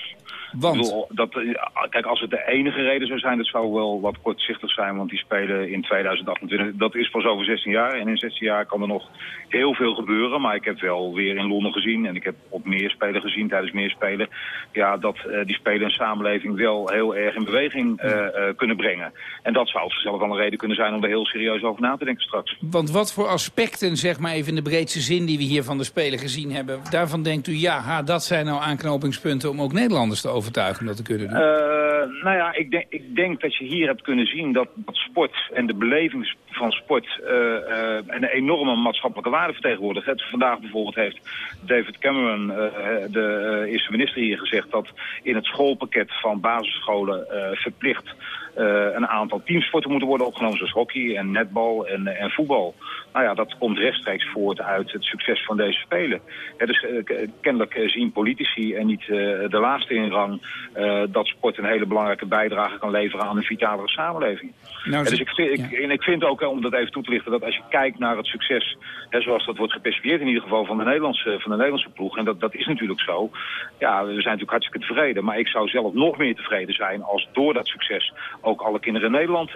Want? dat, eh, kijk, als het de enige reden zou zijn, dat zou wel wat kortzichtig zijn. Want die spelen in 2028, dat is pas over 16 jaar. En in 16 jaar kan er nog heel veel gebeuren. Maar ik heb wel weer in Londen gezien, en ik heb op meer spelen gezien tijdens meer spelen. Ja, dat uh, die spelen een samenleving wel heel erg in beweging uh, uh, kunnen brengen. En dat zou zichzelf wel een reden kunnen zijn om er heel serieus over na te denken straks. Want wat voor aspecten, zeg maar even in de breedste zin die we hier van de spelen gezien hebben. Daarvan denkt u, ja, ha, dat zijn nou aanknopingspunten om ook Nederlanders te overtuigen dat te kunnen doen? Uh, nou ja, ik denk, ik denk dat je hier hebt kunnen zien dat, dat sport en de beleving van sport uh, een enorme maatschappelijke waarde vertegenwoordigt. Het, vandaag bijvoorbeeld heeft David Cameron, de eerste minister hier, gezegd dat in het schoolpakket van basisscholen verplicht een aantal teamsporten moeten worden opgenomen, zoals hockey en netbal en, en voetbal. Nou ja, dat komt rechtstreeks voort uit het succes van deze Spelen. Ja, dus uh, kennelijk zien politici en niet de laatste in rang... dat sport een hele belangrijke bijdrage kan leveren aan een vitalere samenleving. Nou, dus ik, ik, en ik vind ook, om dat even toe te lichten, dat als je kijkt naar het succes... Hè, zoals dat wordt gepercipieerd in ieder geval van de Nederlandse, van de Nederlandse ploeg... en dat, dat is natuurlijk zo, ja, we zijn natuurlijk hartstikke tevreden. Maar ik zou zelf nog meer tevreden zijn als door dat succes... ook alle kinderen in Nederland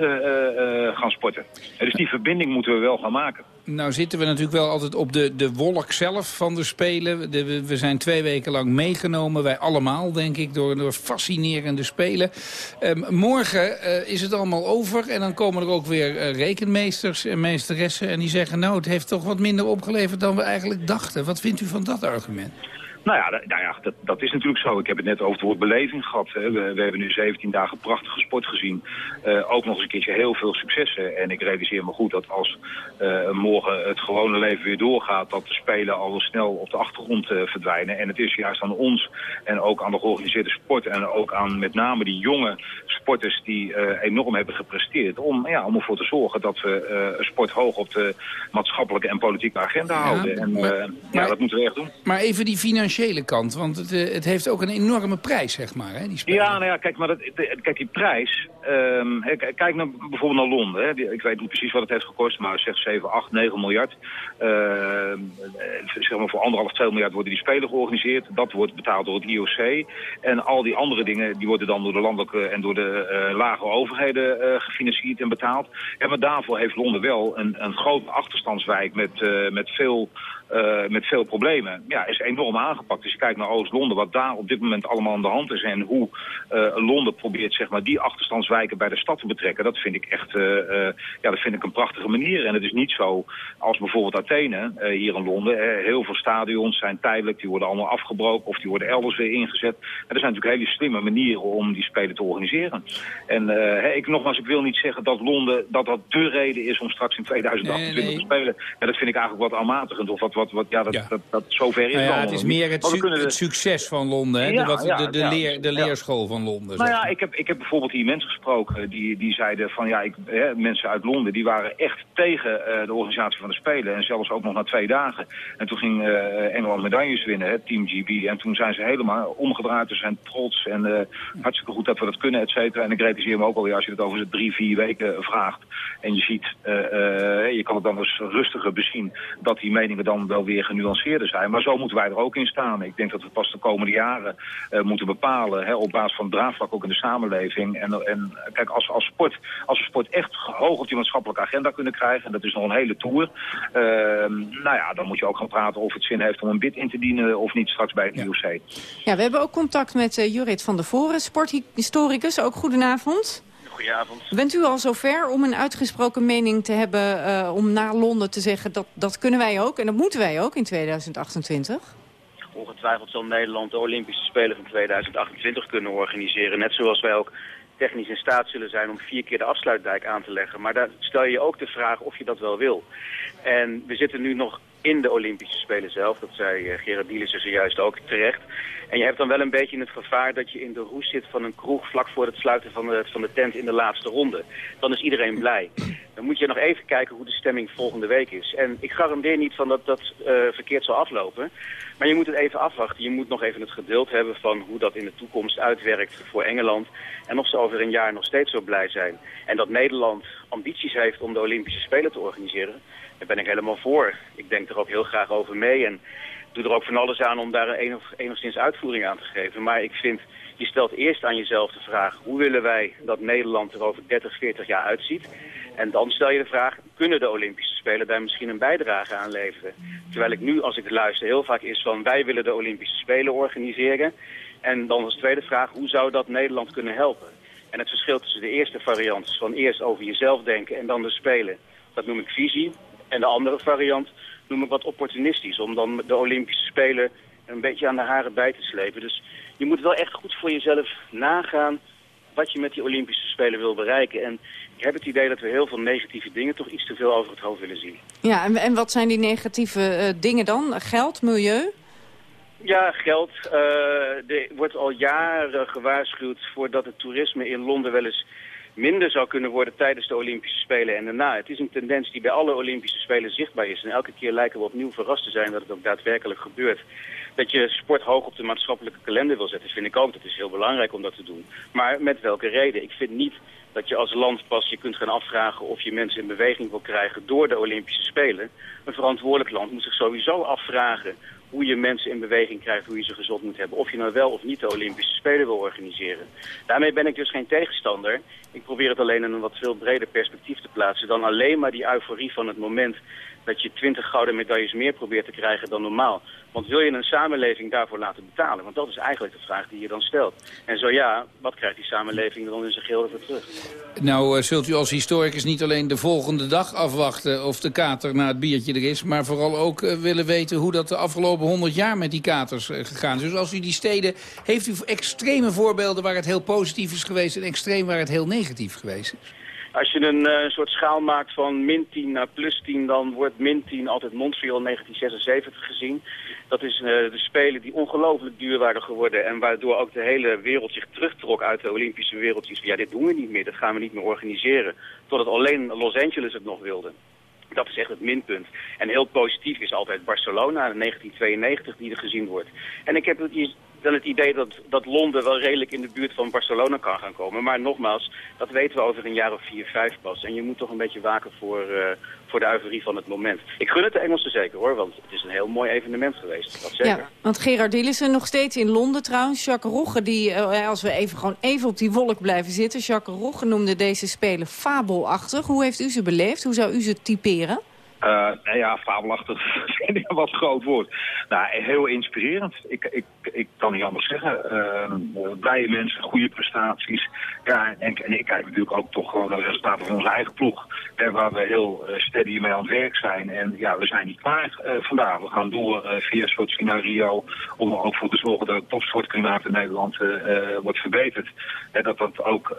gaan sporten. En dus die verbinding moeten we wel gaan maken. Nou zitten we natuurlijk wel altijd op de, de wolk zelf van de Spelen. We zijn twee weken lang meegenomen, wij allemaal denk ik, door, door fascinerende Spelen. Um, morgen is het allemaal over en dan komen er ook weer rekenmeesters en meesteressen... en die zeggen, nou, het heeft toch wat minder opgeleverd dan we eigenlijk dachten. Wat vindt u van dat argument? Nou ja, nou ja dat, dat is natuurlijk zo. Ik heb het net over het woord beleving gehad. Hè. We, we, hebben nu 17 dagen prachtige sport gezien. Uh, ook nog eens een keertje heel veel successen. En ik realiseer me goed dat als uh, morgen het gewone leven weer doorgaat... dat de spelen al snel op de achtergrond uh, verdwijnen. En het is juist aan ons en ook aan de georganiseerde sport... en ook aan met name die jonge sporters die enorm hebben gepresteerd. Om, ja, om ervoor te zorgen dat we sport hoog op de maatschappelijke en politieke agenda houden. En maar, ja, dat moeten we echt doen. Maar even die financiële kant, want het, het heeft ook een enorme prijs, zeg maar, hè, die spelen. Ja, nou ja, kijk, maar dat, kijk, die prijs... Ehm, kijk nou bijvoorbeeld naar Londen. Hè. Ik weet niet precies wat het heeft gekost, maar zeg 7, 8, 9 miljard. Ehm, zeg maar voor anderhalf, 2 miljard worden die spelen georganiseerd. Dat wordt betaald door het IOC. En al die andere dingen die worden dan door de landelijke en door de uh, lage overheden gefinancierd en betaald. Maar daarvoor heeft Londen wel een, een grote achterstandswijk met, met veel uh, met veel problemen, ja, is enorm aangepakt. Dus je kijkt naar Oost-Londen, wat daar op dit moment allemaal aan de hand is... en hoe uh, Londen probeert zeg maar, die achterstandswijken bij de stad te betrekken... dat vind ik echt uh, ja, dat vind ik een prachtige manier. En het is niet zo als bijvoorbeeld Athene, hier in Londen. Heel veel stadions zijn tijdelijk, die worden allemaal afgebroken... of die worden elders weer ingezet. En er zijn natuurlijk hele slimme manieren om die spelen te organiseren. En ik, nogmaals, ik wil niet zeggen dat Londen dat dat de reden is... om straks in 2028 nee, nee. te spelen. Ja, dat vind ik eigenlijk wat aanmatigend of wat wat, wat, ja, dat, Dat, dat, zover is nou ja, Het is meer het, su het, succes van Londen, hè? Ja, de, wat, de, de, leer, de leerschool van Londen. Nou ja, ik heb, ik heb bijvoorbeeld hier mensen gesproken die, die zeiden van ja, ik, hè, mensen uit Londen die waren echt tegen uh, de organisatie van de Spelen. En zelfs ook nog na twee dagen. En toen ging uh, Engeland medailles winnen, hè, Team GB. En toen zijn ze helemaal omgedraaid. Ze zijn trots en uh, hartstikke goed dat we dat kunnen, et cetera. En ik realiseer me ook alweer als je het over drie, vier weken vraagt. En je ziet, je kan het dan eens rustiger bezien dat die meningen dan wel weer genuanceerder zijn. Maar zo moeten wij er ook in staan. Ik denk dat we pas de komende jaren uh, moeten bepalen, hè, op basis van het draagvlak ook in de samenleving. En, en kijk, als, als, sport, als we sport echt hoog op die maatschappelijke agenda kunnen krijgen, en dat is nog een hele tour, uh, nou ja, dan moet je ook gaan praten of het zin heeft om een bid in te dienen of niet straks bij het ja. IOC. Ja, we hebben ook contact met Jurit van der Voren, sporthistoricus. Ook goedenavond. Goedenavond. Bent u al zover om een uitgesproken mening te hebben uh, om naar Londen te zeggen... Dat, dat kunnen wij ook en dat moeten wij ook in 2028? Ongetwijfeld zal Nederland de Olympische Spelen van 2028 kunnen organiseren. Net zoals wij ook technisch in staat zullen zijn om vier keer de afsluitdijk aan te leggen. Maar daar stel je ook de vraag of je dat wel wil. En we zitten nu nog in de Olympische Spelen zelf. Dat zei uh, Gerard Dielissen zojuist ook terecht. En je hebt dan wel een beetje het gevaar dat je in de roes zit van een kroeg vlak voor het sluiten van de, van de tent in de laatste ronde. Dan is iedereen blij. Dan moet je nog even kijken hoe de stemming volgende week is. En ik garandeer niet van dat dat uh, verkeerd zal aflopen. Maar je moet het even afwachten. Je moet nog even het geduld hebben van hoe dat in de toekomst uitwerkt voor Engeland. En of ze over een jaar nog steeds zo blij zijn. En dat Nederland ambities heeft om de Olympische Spelen te organiseren, daar ben ik helemaal voor. Ik denk er ook heel graag over mee en doe er ook van alles aan om daar een enigszins uitvoering aan te geven. Maar ik vind, je stelt eerst aan jezelf de vraag, hoe willen wij dat Nederland er over 30, 40 jaar uitziet? En dan stel je de vraag, kunnen de Olympische Spelen daar misschien een bijdrage aan leveren? Terwijl ik nu, als ik luister, heel vaak is van, wij willen de Olympische Spelen organiseren. En dan als tweede vraag, hoe zou dat Nederland kunnen helpen? En het verschil tussen de eerste variant, van eerst over jezelf denken en dan de Spelen, dat noem ik visie. En de andere variant noem ik wat opportunistisch, om dan de Olympische Spelen een beetje aan de haren bij te slepen. Dus je moet wel echt goed voor jezelf nagaan wat je met die Olympische Spelen wil bereiken. En ik heb het idee dat we heel veel negatieve dingen toch iets te veel over het hoofd willen zien. Ja, en, en wat zijn die negatieve uh, dingen dan? Geld, milieu? Ja, geld. Uh, er wordt al jaren gewaarschuwd voordat het toerisme in Londen wel eens minder zou kunnen worden tijdens de Olympische Spelen en daarna. Het is een tendens die bij alle Olympische Spelen zichtbaar is. En elke keer lijken we opnieuw verrast te zijn dat het ook daadwerkelijk gebeurt. Dat je sport hoog op de maatschappelijke kalender wil zetten, vind ik ook. Dat is heel belangrijk om dat te doen. Maar met welke reden? Ik vind niet dat je als land pas je kunt gaan afvragen of je mensen in beweging wil krijgen door de Olympische Spelen. Een verantwoordelijk land moet zich sowieso afvragen hoe je mensen in beweging krijgt, hoe je ze gezond moet hebben. Of je nou wel of niet de Olympische Spelen wil organiseren. Daarmee ben ik dus geen tegenstander. Ik probeer het alleen in een wat veel breder perspectief te plaatsen dan alleen maar die euforie van het moment dat je 20 gouden medailles meer probeert te krijgen dan normaal. Want wil je een samenleving daarvoor laten betalen? Want dat is eigenlijk de vraag die je dan stelt. En zo ja, wat krijgt die samenleving dan in zijn geheel ervoor terug? Nou, uh, zult u als historicus niet alleen de volgende dag afwachten... of de kater na het biertje er is... maar vooral ook uh, willen weten hoe dat de afgelopen 100 jaar met die katers uh, gegaan is. Dus als u die steden... heeft u extreme voorbeelden waar het heel positief is geweest... en extreem waar het heel negatief geweest is? Als je een uh, soort schaal maakt van min 10 naar plus 10, dan wordt min 10 altijd Montreal 1976 gezien. Dat is uh, de Spelen die ongelooflijk duur waren geworden en waardoor ook de hele wereld zich terugtrok uit de Olympische wereld. Ja, dit doen we niet meer, dat gaan we niet meer organiseren. Totdat alleen Los Angeles het nog wilde. Dat is echt het minpunt. En heel positief is altijd Barcelona, 1992, die er gezien wordt. En ik heb het, wel het idee dat, dat Londen wel redelijk in de buurt van Barcelona kan gaan komen. Maar nogmaals, dat weten we over een jaar of vier, vijf pas. En je moet toch een beetje waken voor, uh, voor de euforie van het moment. Ik gun het de Engelsen zeker hoor, want het is een heel mooi evenement geweest. Dat zeker. Want Gerard Dillissen nog steeds in Londen trouwens. Jacques Rogge, die, uh, als we even, gewoon even op die wolk blijven zitten. Jacques Rogge noemde deze spelen fabelachtig. Hoe heeft u ze beleefd? Hoe zou u ze typeren? Uh, nou ja, fabelachtig vind een wat groot woord. Nou, heel inspirerend. Ik, ik, ik kan niet anders zeggen. Uh, blije mensen, goede prestaties. Ja, en, ik kijk natuurlijk ook toch gewoon naar de resultaten van onze eigen ploeg. Hè, waar we heel uh, steady mee aan het werk zijn. En ja, we zijn niet klaar vandaag. We gaan door via Sochi naar Rio. Om er ook voor te zorgen dat het topsportklimaat in Nederland wordt verbeterd. En dat, dat, ook,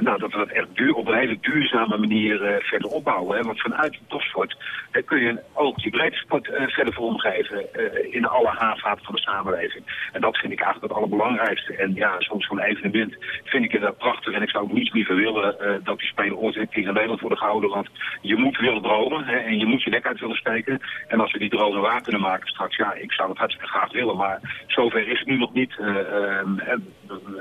nou, dat we dat echt duur, op een hele duurzame manier verder opbouwen. Hè. Want vanuit topsport dan kun je ook die breedsport uh, verder vormgeven uh, in alle haarvaten van de samenleving. En dat vind ik eigenlijk het allerbelangrijkste. En ja, soms zo'n evenement vind ik dat prachtig. En ik zou ook niets liever willen dat die Spelen ooit in Nederland worden gehouden. Want je moet willen dromen hè, en je moet je nek uit willen steken. En als we die dromen waar kunnen maken straks, ja, ik zou het hartstikke graag willen. Maar zover is het nu nog niet.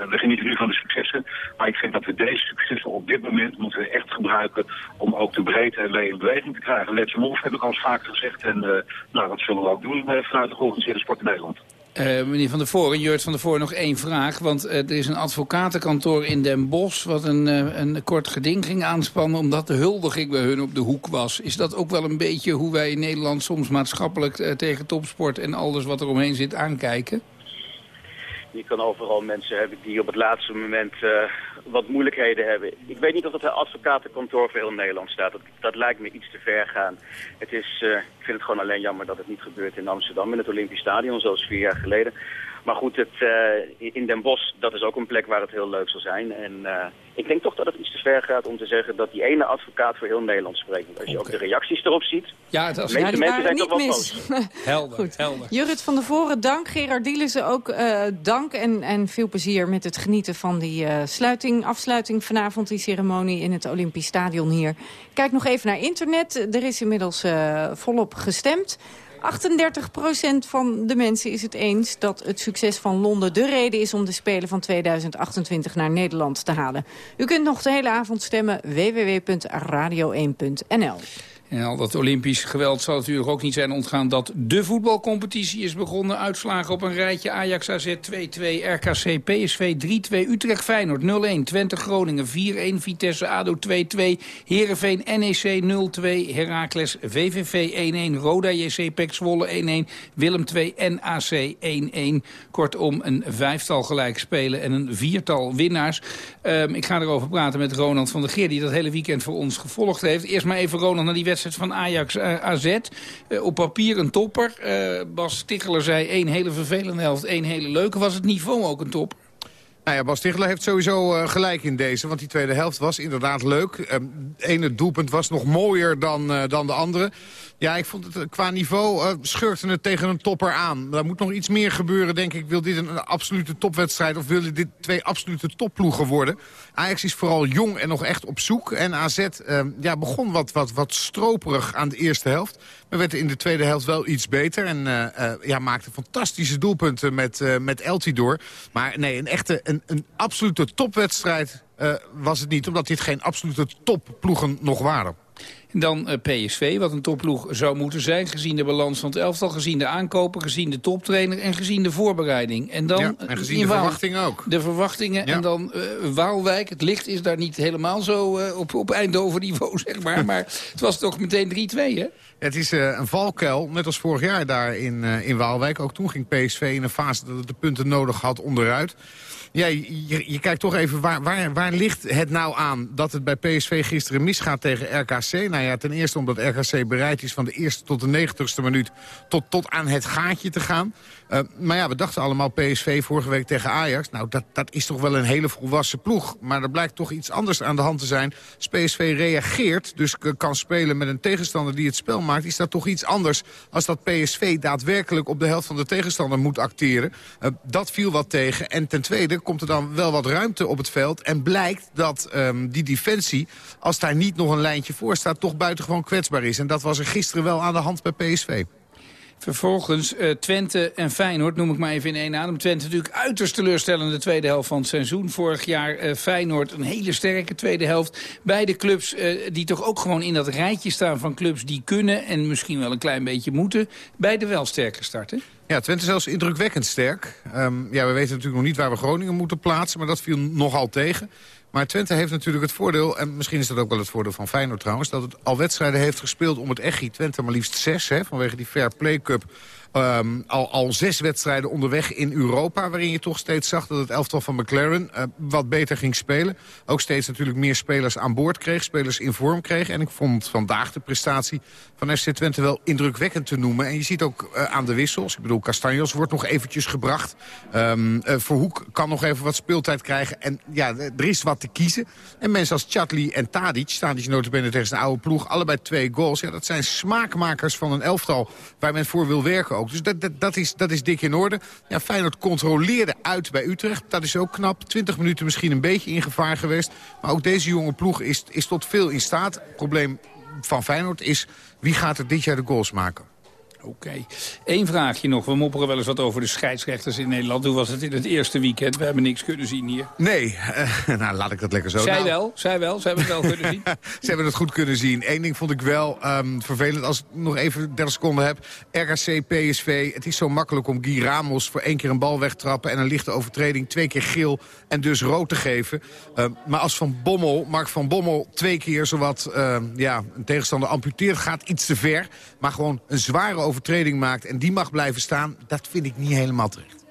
we genieten nu van de successen. Maar ik vind dat we deze successen op dit moment moeten echt gebruiken om ook de breedte en in beweging te krijgen. Let's heb ik al vaker gezegd. En uh, nou, dat zullen we ook doen uh, vanuit de georganiseerde sport in Nederland. Uh, meneer Van der Voren, Jurt van der Voren, nog één vraag. Want er is een advocatenkantoor in Den Bosch... wat een, een kort geding ging aanspannen... omdat de huldiging bij hun op de hoek was. Is dat ook wel een beetje hoe wij in Nederland soms maatschappelijk... tegen topsport en alles wat er omheen zit aankijken? Je kan overal mensen hebben die op het laatste moment wat moeilijkheden hebben. Ik weet niet of het advocatenkantoor voor heel Nederland staat. Dat, dat lijkt me iets te ver gaan. Het is, uh, ik vind het gewoon alleen jammer dat het niet gebeurt in Amsterdam in het Olympisch Stadion, zoals vier jaar geleden. Maar goed, het, uh, in Den Bosch, dat is ook een plek waar het heel leuk zal zijn. En ik denk toch dat het iets te ver gaat om te zeggen dat die ene advocaat voor heel Nederland spreekt. Als je ook de reacties erop ziet, ja, dat de meeste ja, mensen zijn niet toch wel mis. boos. helder, Goed. helder. Jurrit van der Voren, dank. Gerard Dielissen ook uh, dank. En, en veel plezier met het genieten van die uh, sluiting, afsluiting vanavond. Die ceremonie in het Olympisch Stadion hier. Kijk nog even naar internet. Er is inmiddels uh, volop gestemd. 38% van de mensen is het eens dat het succes van Londen de reden is om de Spelen van 2028 naar Nederland te halen. U kunt nog de hele avond stemmen www.radio1.nl. En al dat Olympisch geweld zal natuurlijk ook niet zijn ontgaan... dat de voetbalcompetitie is begonnen. Uitslagen op een rijtje Ajax AZ 2-2, RKC PSV 3-2, Utrecht Feyenoord 0-1, Twente Groningen 4-1, Vitesse ADO 2-2, Heerenveen NEC 0-2, Heracles VVV 1-1, Roda JC Zwolle 1-1, Willem 2 NAC 1-1. Kortom, een vijftal gelijk spelen en een viertal winnaars. Um, ik ga erover praten met Ronald van der Geer... die dat hele weekend voor ons gevolgd heeft. Eerst maar even Ronald naar die wedstrijd van Ajax uh, AZ. Uh, op papier een topper. Uh, Bas Ticheler zei één hele vervelende helft, één hele leuke. Was het niveau ook een topper? Nou ja, Bas heeft sowieso uh, gelijk in deze. Want die tweede helft was inderdaad leuk. Het uh, ene doelpunt was nog mooier dan, uh, dan de andere. Ja, ik vond het qua niveau schurkte het tegen een topper aan. Er moet nog iets meer gebeuren, denk ik. Wil dit een, absolute topwedstrijd of willen dit twee absolute topploegen worden? Ajax is vooral jong en nog echt op zoek. En AZ ja, begon wat, wat, wat stroperig aan de eerste helft. Maar werd in de tweede helft wel iets beter. En ja, maakte fantastische doelpunten met, met Eltidoor. Maar nee, een echte... Een, een absolute topwedstrijd uh, was het niet. Omdat dit geen absolute topploegen nog waren. En dan uh, PSV, wat een topploeg zou moeten zijn... gezien de balans van het elftal, gezien de aankopen... gezien de toptrainer en gezien de voorbereiding. En, dan, ja, en gezien de verwachtingen ook. De verwachtingen. Ja. En dan uh, Waalwijk. Het licht is daar niet helemaal zo uh, op, op niveau, zeg maar. maar het was toch meteen 3-2, hè? Het is een valkuil, net als vorig jaar daar in, in Waalwijk. Ook toen ging PSV in een fase dat het de punten nodig had onderuit. Ja, je, je kijkt toch even, waar, waar, waar ligt het nou aan dat het bij PSV gisteren misgaat tegen RKC? Nou ja, ten eerste omdat RKC bereid is van de eerste tot de negentigste minuut... tot, tot aan het gaatje te gaan. Uh, maar ja, we dachten allemaal PSV vorige week tegen Ajax. Nou, dat, dat is toch wel een hele volwassen ploeg. Maar er blijkt toch iets anders aan de hand te zijn. Als PSV reageert, dus kan spelen met een tegenstander die het spel maakt... is dat toch iets anders als dat PSV daadwerkelijk op de helft van de tegenstander moet acteren. Uh, dat viel wat tegen. En ten tweede komt er dan wel wat ruimte op het veld. En blijkt dat um, die defensie, als daar niet nog een lijntje voor staat... toch buitengewoon kwetsbaar is. En dat was er gisteren wel aan de hand bij PSV. Vervolgens uh, Twente en Feyenoord, noem ik maar even in één adem. Twente natuurlijk uiterst teleurstellende tweede helft van het seizoen. Vorig jaar uh, Feyenoord een hele sterke tweede helft. Beide clubs uh, die toch ook gewoon in dat rijtje staan van clubs die kunnen... en misschien wel een klein beetje moeten. Beide wel sterker starten. Ja, Twente zelfs indrukwekkend sterk. Um, ja, we weten natuurlijk nog niet waar we Groningen moeten plaatsen... maar dat viel nogal tegen. Maar Twente heeft natuurlijk het voordeel, en misschien is dat ook wel het voordeel van Feyenoord trouwens... dat het al wedstrijden heeft gespeeld om het Echi. Twente maar liefst zes, hè, vanwege die Fair Play Cup Um, al, al zes wedstrijden onderweg in Europa... waarin je toch steeds zag dat het elftal van McLaren uh, wat beter ging spelen. Ook steeds natuurlijk meer spelers aan boord kreeg, spelers in vorm kreeg. En ik vond vandaag de prestatie van FC Twente wel indrukwekkend te noemen. En je ziet ook uh, aan de wissels, ik bedoel, Castanjos wordt nog eventjes gebracht. Um, uh, Verhoek kan nog even wat speeltijd krijgen. En ja, er is wat te kiezen. En mensen als Chatli en Tadic, staan die notabene tegen zijn oude ploeg... allebei twee goals. Ja, dat zijn smaakmakers van een elftal waar men voor wil werken ook. Dus dat, dat, is, dat is dik in orde. Ja, Feyenoord controleerde uit bij Utrecht. Dat is ook knap. 20 minuten misschien een beetje in gevaar geweest. Maar ook deze jonge ploeg is, is tot veel in staat. Het probleem van Feyenoord is... wie gaat er dit jaar de goals maken? Oké. Okay. Eén vraagje nog. We mopperen wel eens wat over de scheidsrechters in Nederland. Hoe was het in het eerste weekend? We hebben niks kunnen zien hier. Nee, uh, nou laat ik dat lekker zo. Zij nou, wel, zij wel. Ze hebben het wel kunnen zien. Ze hebben het goed kunnen zien. Eén ding vond ik wel um, vervelend als ik nog even 30 seconden heb. RKC, PSV. Het is zo makkelijk om Guy Ramos voor één keer een bal wegtrappen... en een lichte overtreding, twee keer geel en dus rood te geven. Uh, maar als Van Bommel, Mark van Bommel twee keer zowat uh, ja, een tegenstander amputeert... gaat iets te ver, maar gewoon een zware overtreding overtreding maakt en die mag blijven staan... dat vind ik niet helemaal terecht.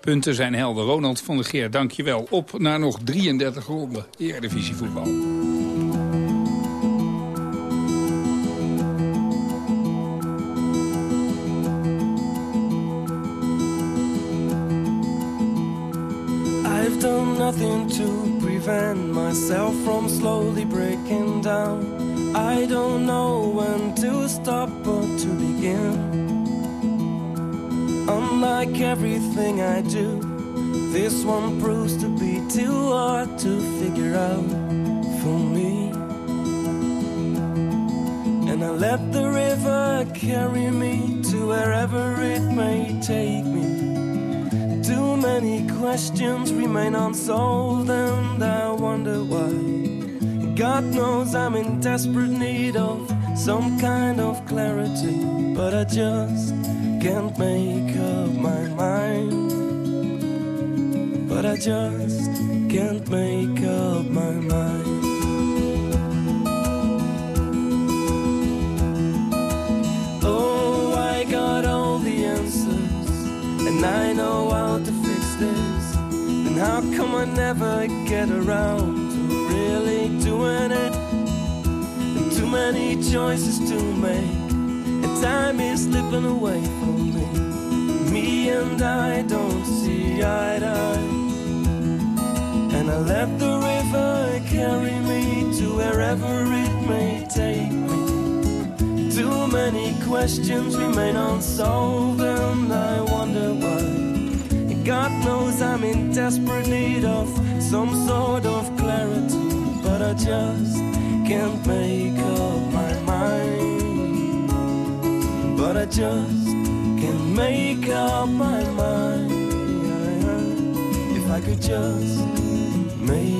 Punten zijn helder. Ronald van der Geer, dank je wel. Op naar nog 33 ronden Eredivisie voetbal. I've done nothing to prevent myself from slowly breaking down I don't know when to stop or to begin. Unlike everything I do, this one proves to be too hard to figure out for me. And I let the river carry me to wherever it may take me. Too many questions remain unsolved, and I wonder why. God knows I'm in desperate need of some kind of clarity, but I just can't make up my mind. But I just can't make up my mind. Oh, I got all the answers, and I know how to fix this. Then how come I never get around? Doing it. And too many choices to make. And time is slipping away from me. Me and I don't see eye to eye. And I let the river carry me to wherever it may take me. Too many questions remain unsolved, and I wonder why. God knows I'm in desperate need of some sort of clarity I just can't make up my mind. But I just can't make up my mind. If I could just make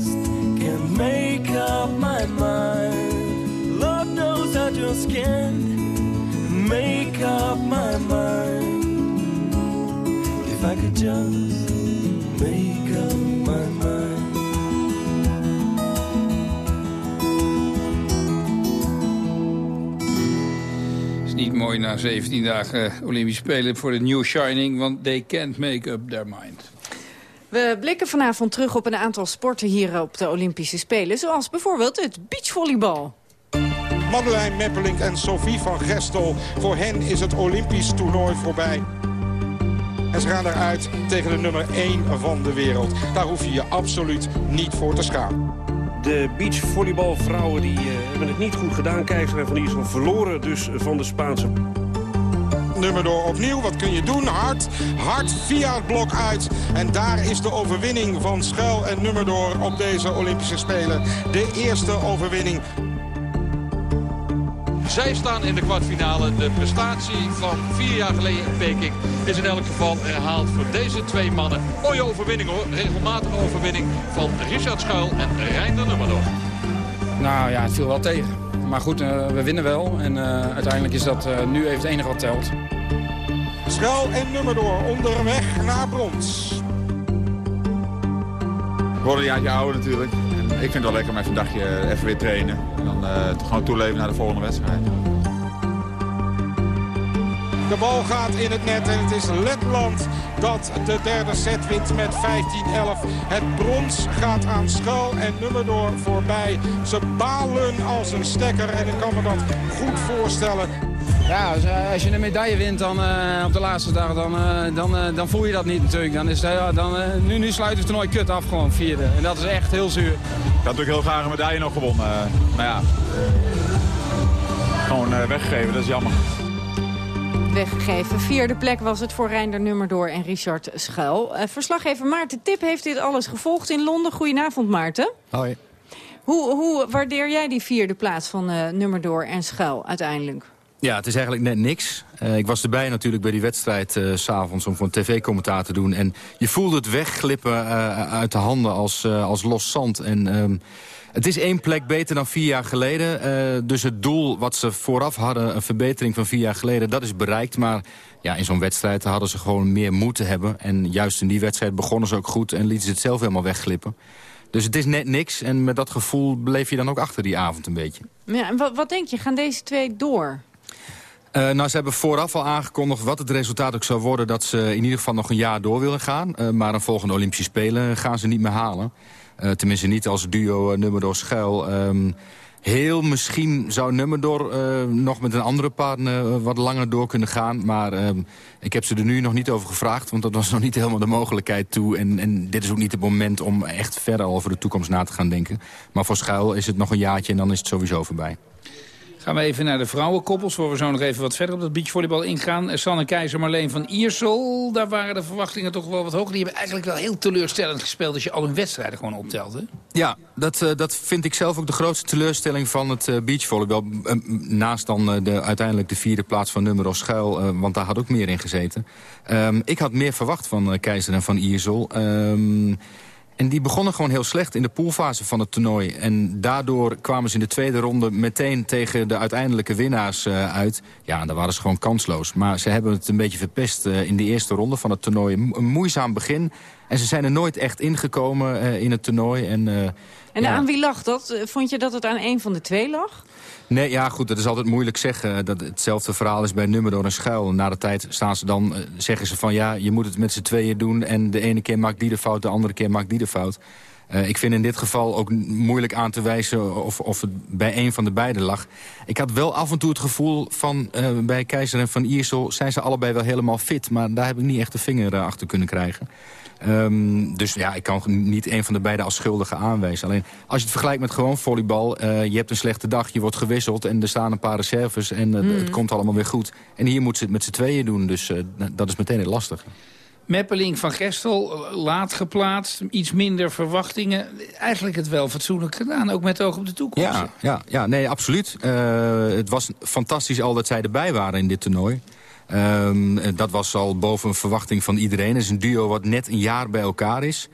can't make up my mind. If I could just make up my mind. is niet mooi na 17 dagen Olympisch Spelen voor de New Shining... want they can't make up their mind. We blikken vanavond terug op een aantal sporten hier op de Olympische Spelen. Zoals bijvoorbeeld het beachvolleybal. Madeleine Meppelink en Sophie van Gestel. Voor hen is het Olympisch toernooi voorbij. En ze gaan eruit tegen de nummer 1 van de wereld. Daar hoef je je absoluut niet voor te schamen. De beachvolleybalvrouwen die, uh, hebben het niet goed gedaan. Keizer en Van Iersel verloren dus van de Spaanse. Nummer door opnieuw. Wat kun je doen? Hard, hard via het blok uit. En daar is de overwinning van Schuil en nummer door op deze Olympische Spelen. De eerste overwinning. Zij staan in de kwartfinale. De prestatie van vier jaar geleden in Peking is in elk geval herhaald voor deze twee mannen. Mooie overwinning hoor. Regelmatige overwinning van Richard Schuil en Reinder Nummerdorf. Nou ja, het viel wel tegen. Maar goed, uh, we winnen wel. En uh, uiteindelijk is dat uh, nu even het enige wat telt. Schuil en Nummerdoor onderweg naar brons. Ik word een jaartje ouder natuurlijk. Ik vind het wel lekker met een dagje even weer trainen. En dan uh, gewoon toeleven naar de volgende wedstrijd. De bal gaat in het net en het is Letland dat de derde set wint met 15-11. Het brons gaat aan Schuil en Nummerdoor voorbij. Ze balen als een stekker en ik kan me dat goed voorstellen. Ja, als, als je een medaille wint dan, uh, op de laatste dag, dan, uh, dan, uh, dan voel je dat niet natuurlijk. Dan is, dan, nu, nu sluit het toernooi kut af, gewoon vierde. En dat is echt heel zuur. Ik had natuurlijk heel graag een medaille nog gewonnen. maar ja, gewoon weggegeven, dat is jammer. Weggegeven. Vierde plek was het voor Reinder Nummerdoor en Richard Schuil. verslaggever Maarten Tip heeft dit alles gevolgd in Londen. Goedenavond Maarten. Hoi. Hoe, hoe waardeer jij die vierde plaats van Nummerdoor en Schuil uiteindelijk? Ja, het is eigenlijk net niks. Uh, ik was erbij natuurlijk bij die wedstrijd uh, s'avonds om voor een tv-commentaar te doen. En je voelde het wegglippen uh, uit de handen als, als los zand. En um, het is één plek beter dan vier jaar geleden. dus het doel wat ze vooraf hadden, een verbetering van vier jaar geleden, dat is bereikt. Maar ja, in zo'n wedstrijd hadden ze gewoon meer moeten hebben. En juist in die wedstrijd begonnen ze ook goed en lieten ze het zelf helemaal wegglippen. Dus het is net niks en met dat gevoel bleef je dan ook achter die avond een beetje. Ja, en wat, wat denk je, gaan deze twee door? Uh, nou, ze hebben vooraf al aangekondigd wat het resultaat ook zou worden... dat ze in ieder geval nog een jaar door willen gaan. Uh, maar een volgende Olympische Spelen gaan ze niet meer halen. Uh, tenminste niet als duo Nummerdoor Schuil. Um, heel misschien zou Nummerdoor nog met een andere partner wat langer door kunnen gaan. Maar um, ik heb ze er nu nog niet over gevraagd... want dat was nog niet helemaal de mogelijkheid toe. En, en dit is ook niet het moment om echt verder over de toekomst na te gaan denken. Maar voor Schuil is het nog een jaartje en dan is het sowieso voorbij. Gaan we even naar de vrouwenkoppels, waar we zo nog even wat verder op dat beachvolleybal ingaan. Sanne Keizer, Marleen van Iersel, daar waren de verwachtingen toch wel wat hoger. Die hebben eigenlijk wel heel teleurstellend gespeeld als je al hun wedstrijden gewoon optelt. Hè? Ja, dat, uh, dat vind ik zelf ook de grootste teleurstelling van het uh, beachvolleybal. Uh, naast dan de, uiteindelijk de vierde plaats van Nummer Schuil, want daar had ook meer in gezeten. Um, ik had meer verwacht van Keizer en van Iersel. Um, En die begonnen gewoon heel slecht in de poolfase van het toernooi. En daardoor kwamen ze in de tweede ronde meteen tegen de uiteindelijke winnaars uh, uit. Ja, daar waren ze gewoon kansloos. Maar ze hebben het een beetje verpest uh, in de eerste ronde van het toernooi. Een moeizaam begin. En ze zijn er nooit echt ingekomen uh, in het toernooi. En, en ja. aan wie lag dat? Vond je dat het aan een van de twee lag? Nee, ja, goed, dat is altijd moeilijk zeggen. Dat hetzelfde verhaal is bij nummer door een schuil. Na de tijd staan ze dan, zeggen ze van ja, je moet het met z'n tweeën doen... en de ene keer maakt die de fout, de andere keer maakt die de fout. Uh, ik vind in dit geval ook moeilijk aan te wijzen of, of het bij een van de beiden lag. Ik had wel af en toe het gevoel van uh, bij Keizer en Van Iersel... zijn ze allebei wel helemaal fit, maar daar heb ik niet echt de vinger uh, achter kunnen krijgen. Um, dus ja, ik kan niet een van de beiden als schuldige aanwijzen. Alleen als je het vergelijkt met gewoon volleybal... Uh, je hebt een slechte dag, je wordt gewisseld en er staan een paar reserves... en uh, mm. het komt allemaal weer goed. En hier moet ze het met z'n tweeën doen, dus uh, dat is meteen het lastige. Meppeling van Gestel, laat geplaatst, iets minder verwachtingen. Eigenlijk het wel fatsoenlijk gedaan, ook met oog op de toekomst. Ja, ja, ja nee, absoluut. het was fantastisch al dat zij erbij waren in dit toernooi. Um, dat was al boven verwachting van iedereen. Het is een duo wat net een jaar bij elkaar is.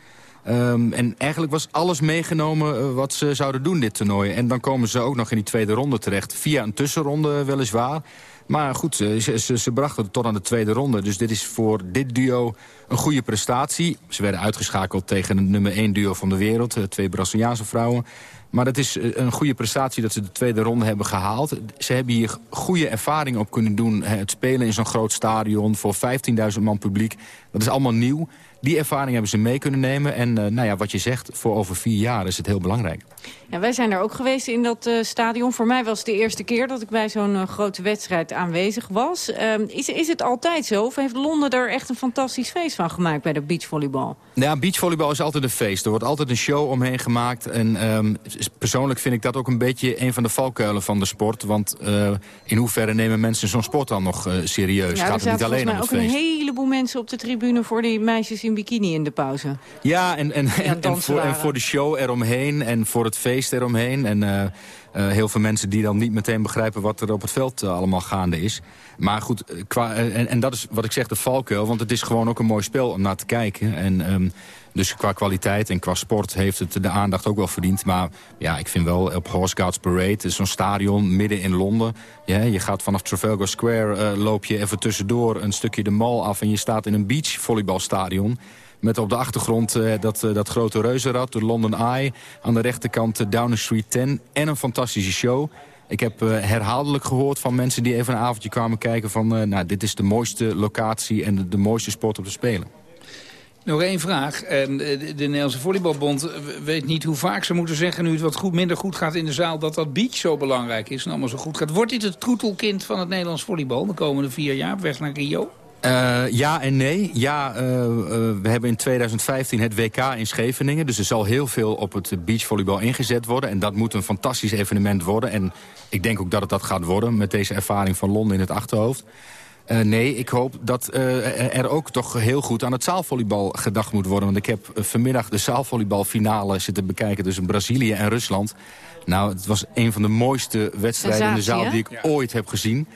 Um, en eigenlijk was alles meegenomen wat ze zouden doen dit toernooi. En dan komen ze ook nog in die tweede ronde terecht. Via een tussenronde weliswaar. Maar goed, ze, ze, brachten het tot aan de tweede ronde. Dus dit is voor dit duo een goede prestatie. Ze werden uitgeschakeld tegen het nummer 1 duo van de wereld. Twee Braziliaanse vrouwen. Maar het is eh, een goede prestatie dat ze de tweede ronde hebben gehaald. Ze hebben hier goede ervaring op kunnen doen. Het spelen in zo'n groot stadion voor 15.000 man publiek. Dat is allemaal nieuw. Die ervaring hebben ze mee kunnen nemen. En uh, nou ja, wat je zegt, voor over vier jaar is het heel belangrijk. Ja, wij zijn er ook geweest in dat uh, stadion. Voor mij was het de eerste keer dat ik bij zo'n uh, grote wedstrijd aanwezig was. Ehm, is, is het altijd zo? Of heeft Londen er echt een fantastisch feest van gemaakt bij de beachvolleybal? Ja, beachvolleybal is altijd een feest. Er wordt altijd een show omheen gemaakt. En um, persoonlijk vind ik dat ook een beetje een van de valkuilen van de sport. Want in hoeverre nemen mensen zo'n sport dan nog serieus? Ja, Gaat het niet alleen om het feest? Er ook een heleboel mensen op de tribune voor die meisjes in bikini in de pauze. Ja, en, en, en, en, voor, en voor de show eromheen en voor het feest eromheen. En uh, uh, heel veel mensen die dan niet meteen begrijpen wat er op het veld allemaal gaande is. Maar goed, qua, en, en, dat is wat ik zeg, de valkuil. Want het is gewoon ook een mooi spel om naar te kijken. En um, dus qua kwaliteit en qua sport heeft het de aandacht ook wel verdiend. Maar ja, ik vind wel op Horse Guards Parade, zo'n stadion midden in Londen. Ja, je gaat vanaf Trafalgar Square, uh, loop je even tussendoor een stukje de mall af... en je staat in een beachvolleybalstadion. Met op de achtergrond uh, dat, uh, dat grote reuzenrad, de London Eye. Aan de rechterkant Downing Street 10. En een fantastische show. Ik heb uh, herhaaldelijk gehoord van mensen die even een avondje kwamen kijken... van nou, dit is de mooiste locatie en de, de mooiste sport om te spelen. Nog één vraag. De, de Nederlandse Volleybalbond weet niet hoe vaak ze moeten zeggen... nu het wat goed, minder goed gaat in de zaal... dat dat beach zo belangrijk is en allemaal zo goed gaat. Wordt dit het troetelkind van het Nederlands volleybal... de komende vier jaar op weg naar Rio? Uh, ja en nee. Ja, uh, uh, we hebben in 2015 het WK in Scheveningen. Dus er zal heel veel op het beachvolleybal ingezet worden. En dat moet een fantastisch evenement worden. En ik denk ook dat het dat gaat worden met deze ervaring van Londen in het achterhoofd. Nee, ik hoop dat er ook toch heel goed aan het zaalvolleybal gedacht moet worden. Want ik heb vanmiddag de zaalvolleybalfinale zitten bekijken tussen Brazilië en Rusland. Nou, het was een van de mooiste wedstrijden in de zaal die ik ja. ooit heb gezien.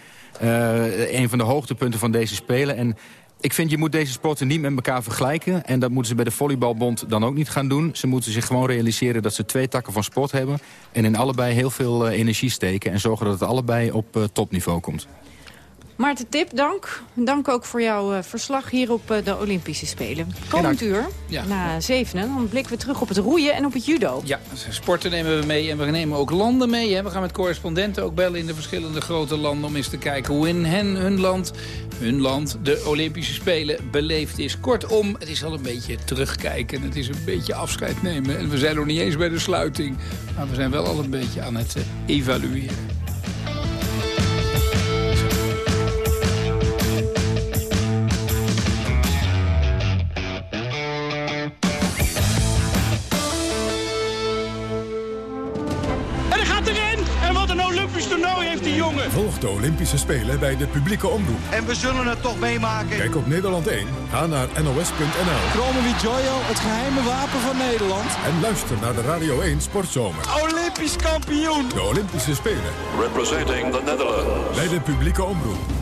Uh, een van de hoogtepunten van deze Spelen. En ik vind, je moet deze sporten niet met elkaar vergelijken. En dat moeten ze bij de Volleybalbond dan ook niet gaan doen. Ze moeten zich gewoon realiseren dat ze twee takken van sport hebben. En in allebei heel veel uh, energie steken. En zorgen dat het allebei op uh, topniveau komt. Maarten Tip, dank. Dank ook voor jouw uh, verslag hier op uh, de Olympische Spelen. Komend uur, ja. na zevenen, dan blikken we terug op het roeien en op het judo. Ja, sporten nemen we mee en we nemen ook landen mee. Hè. We gaan met correspondenten ook bellen in de verschillende grote landen... om eens te kijken hoe in hen, hun land, hun land de Olympische Spelen beleefd is. Kortom, het is al een beetje terugkijken. Het is een beetje afscheid nemen. En we zijn nog niet eens bij de sluiting. Maar we zijn wel al een beetje aan het uh, evalueren. Volg de Olympische Spelen bij de publieke omroep. En we zullen het toch meemaken. Kijk op Nederland 1. Ga naar nos.nl. Chronomy Joyo, het geheime wapen van Nederland. En luister naar de Radio 1 Sportzomer. Olympisch kampioen. De Olympische Spelen. Representing the Netherlands. Bij de publieke omroep.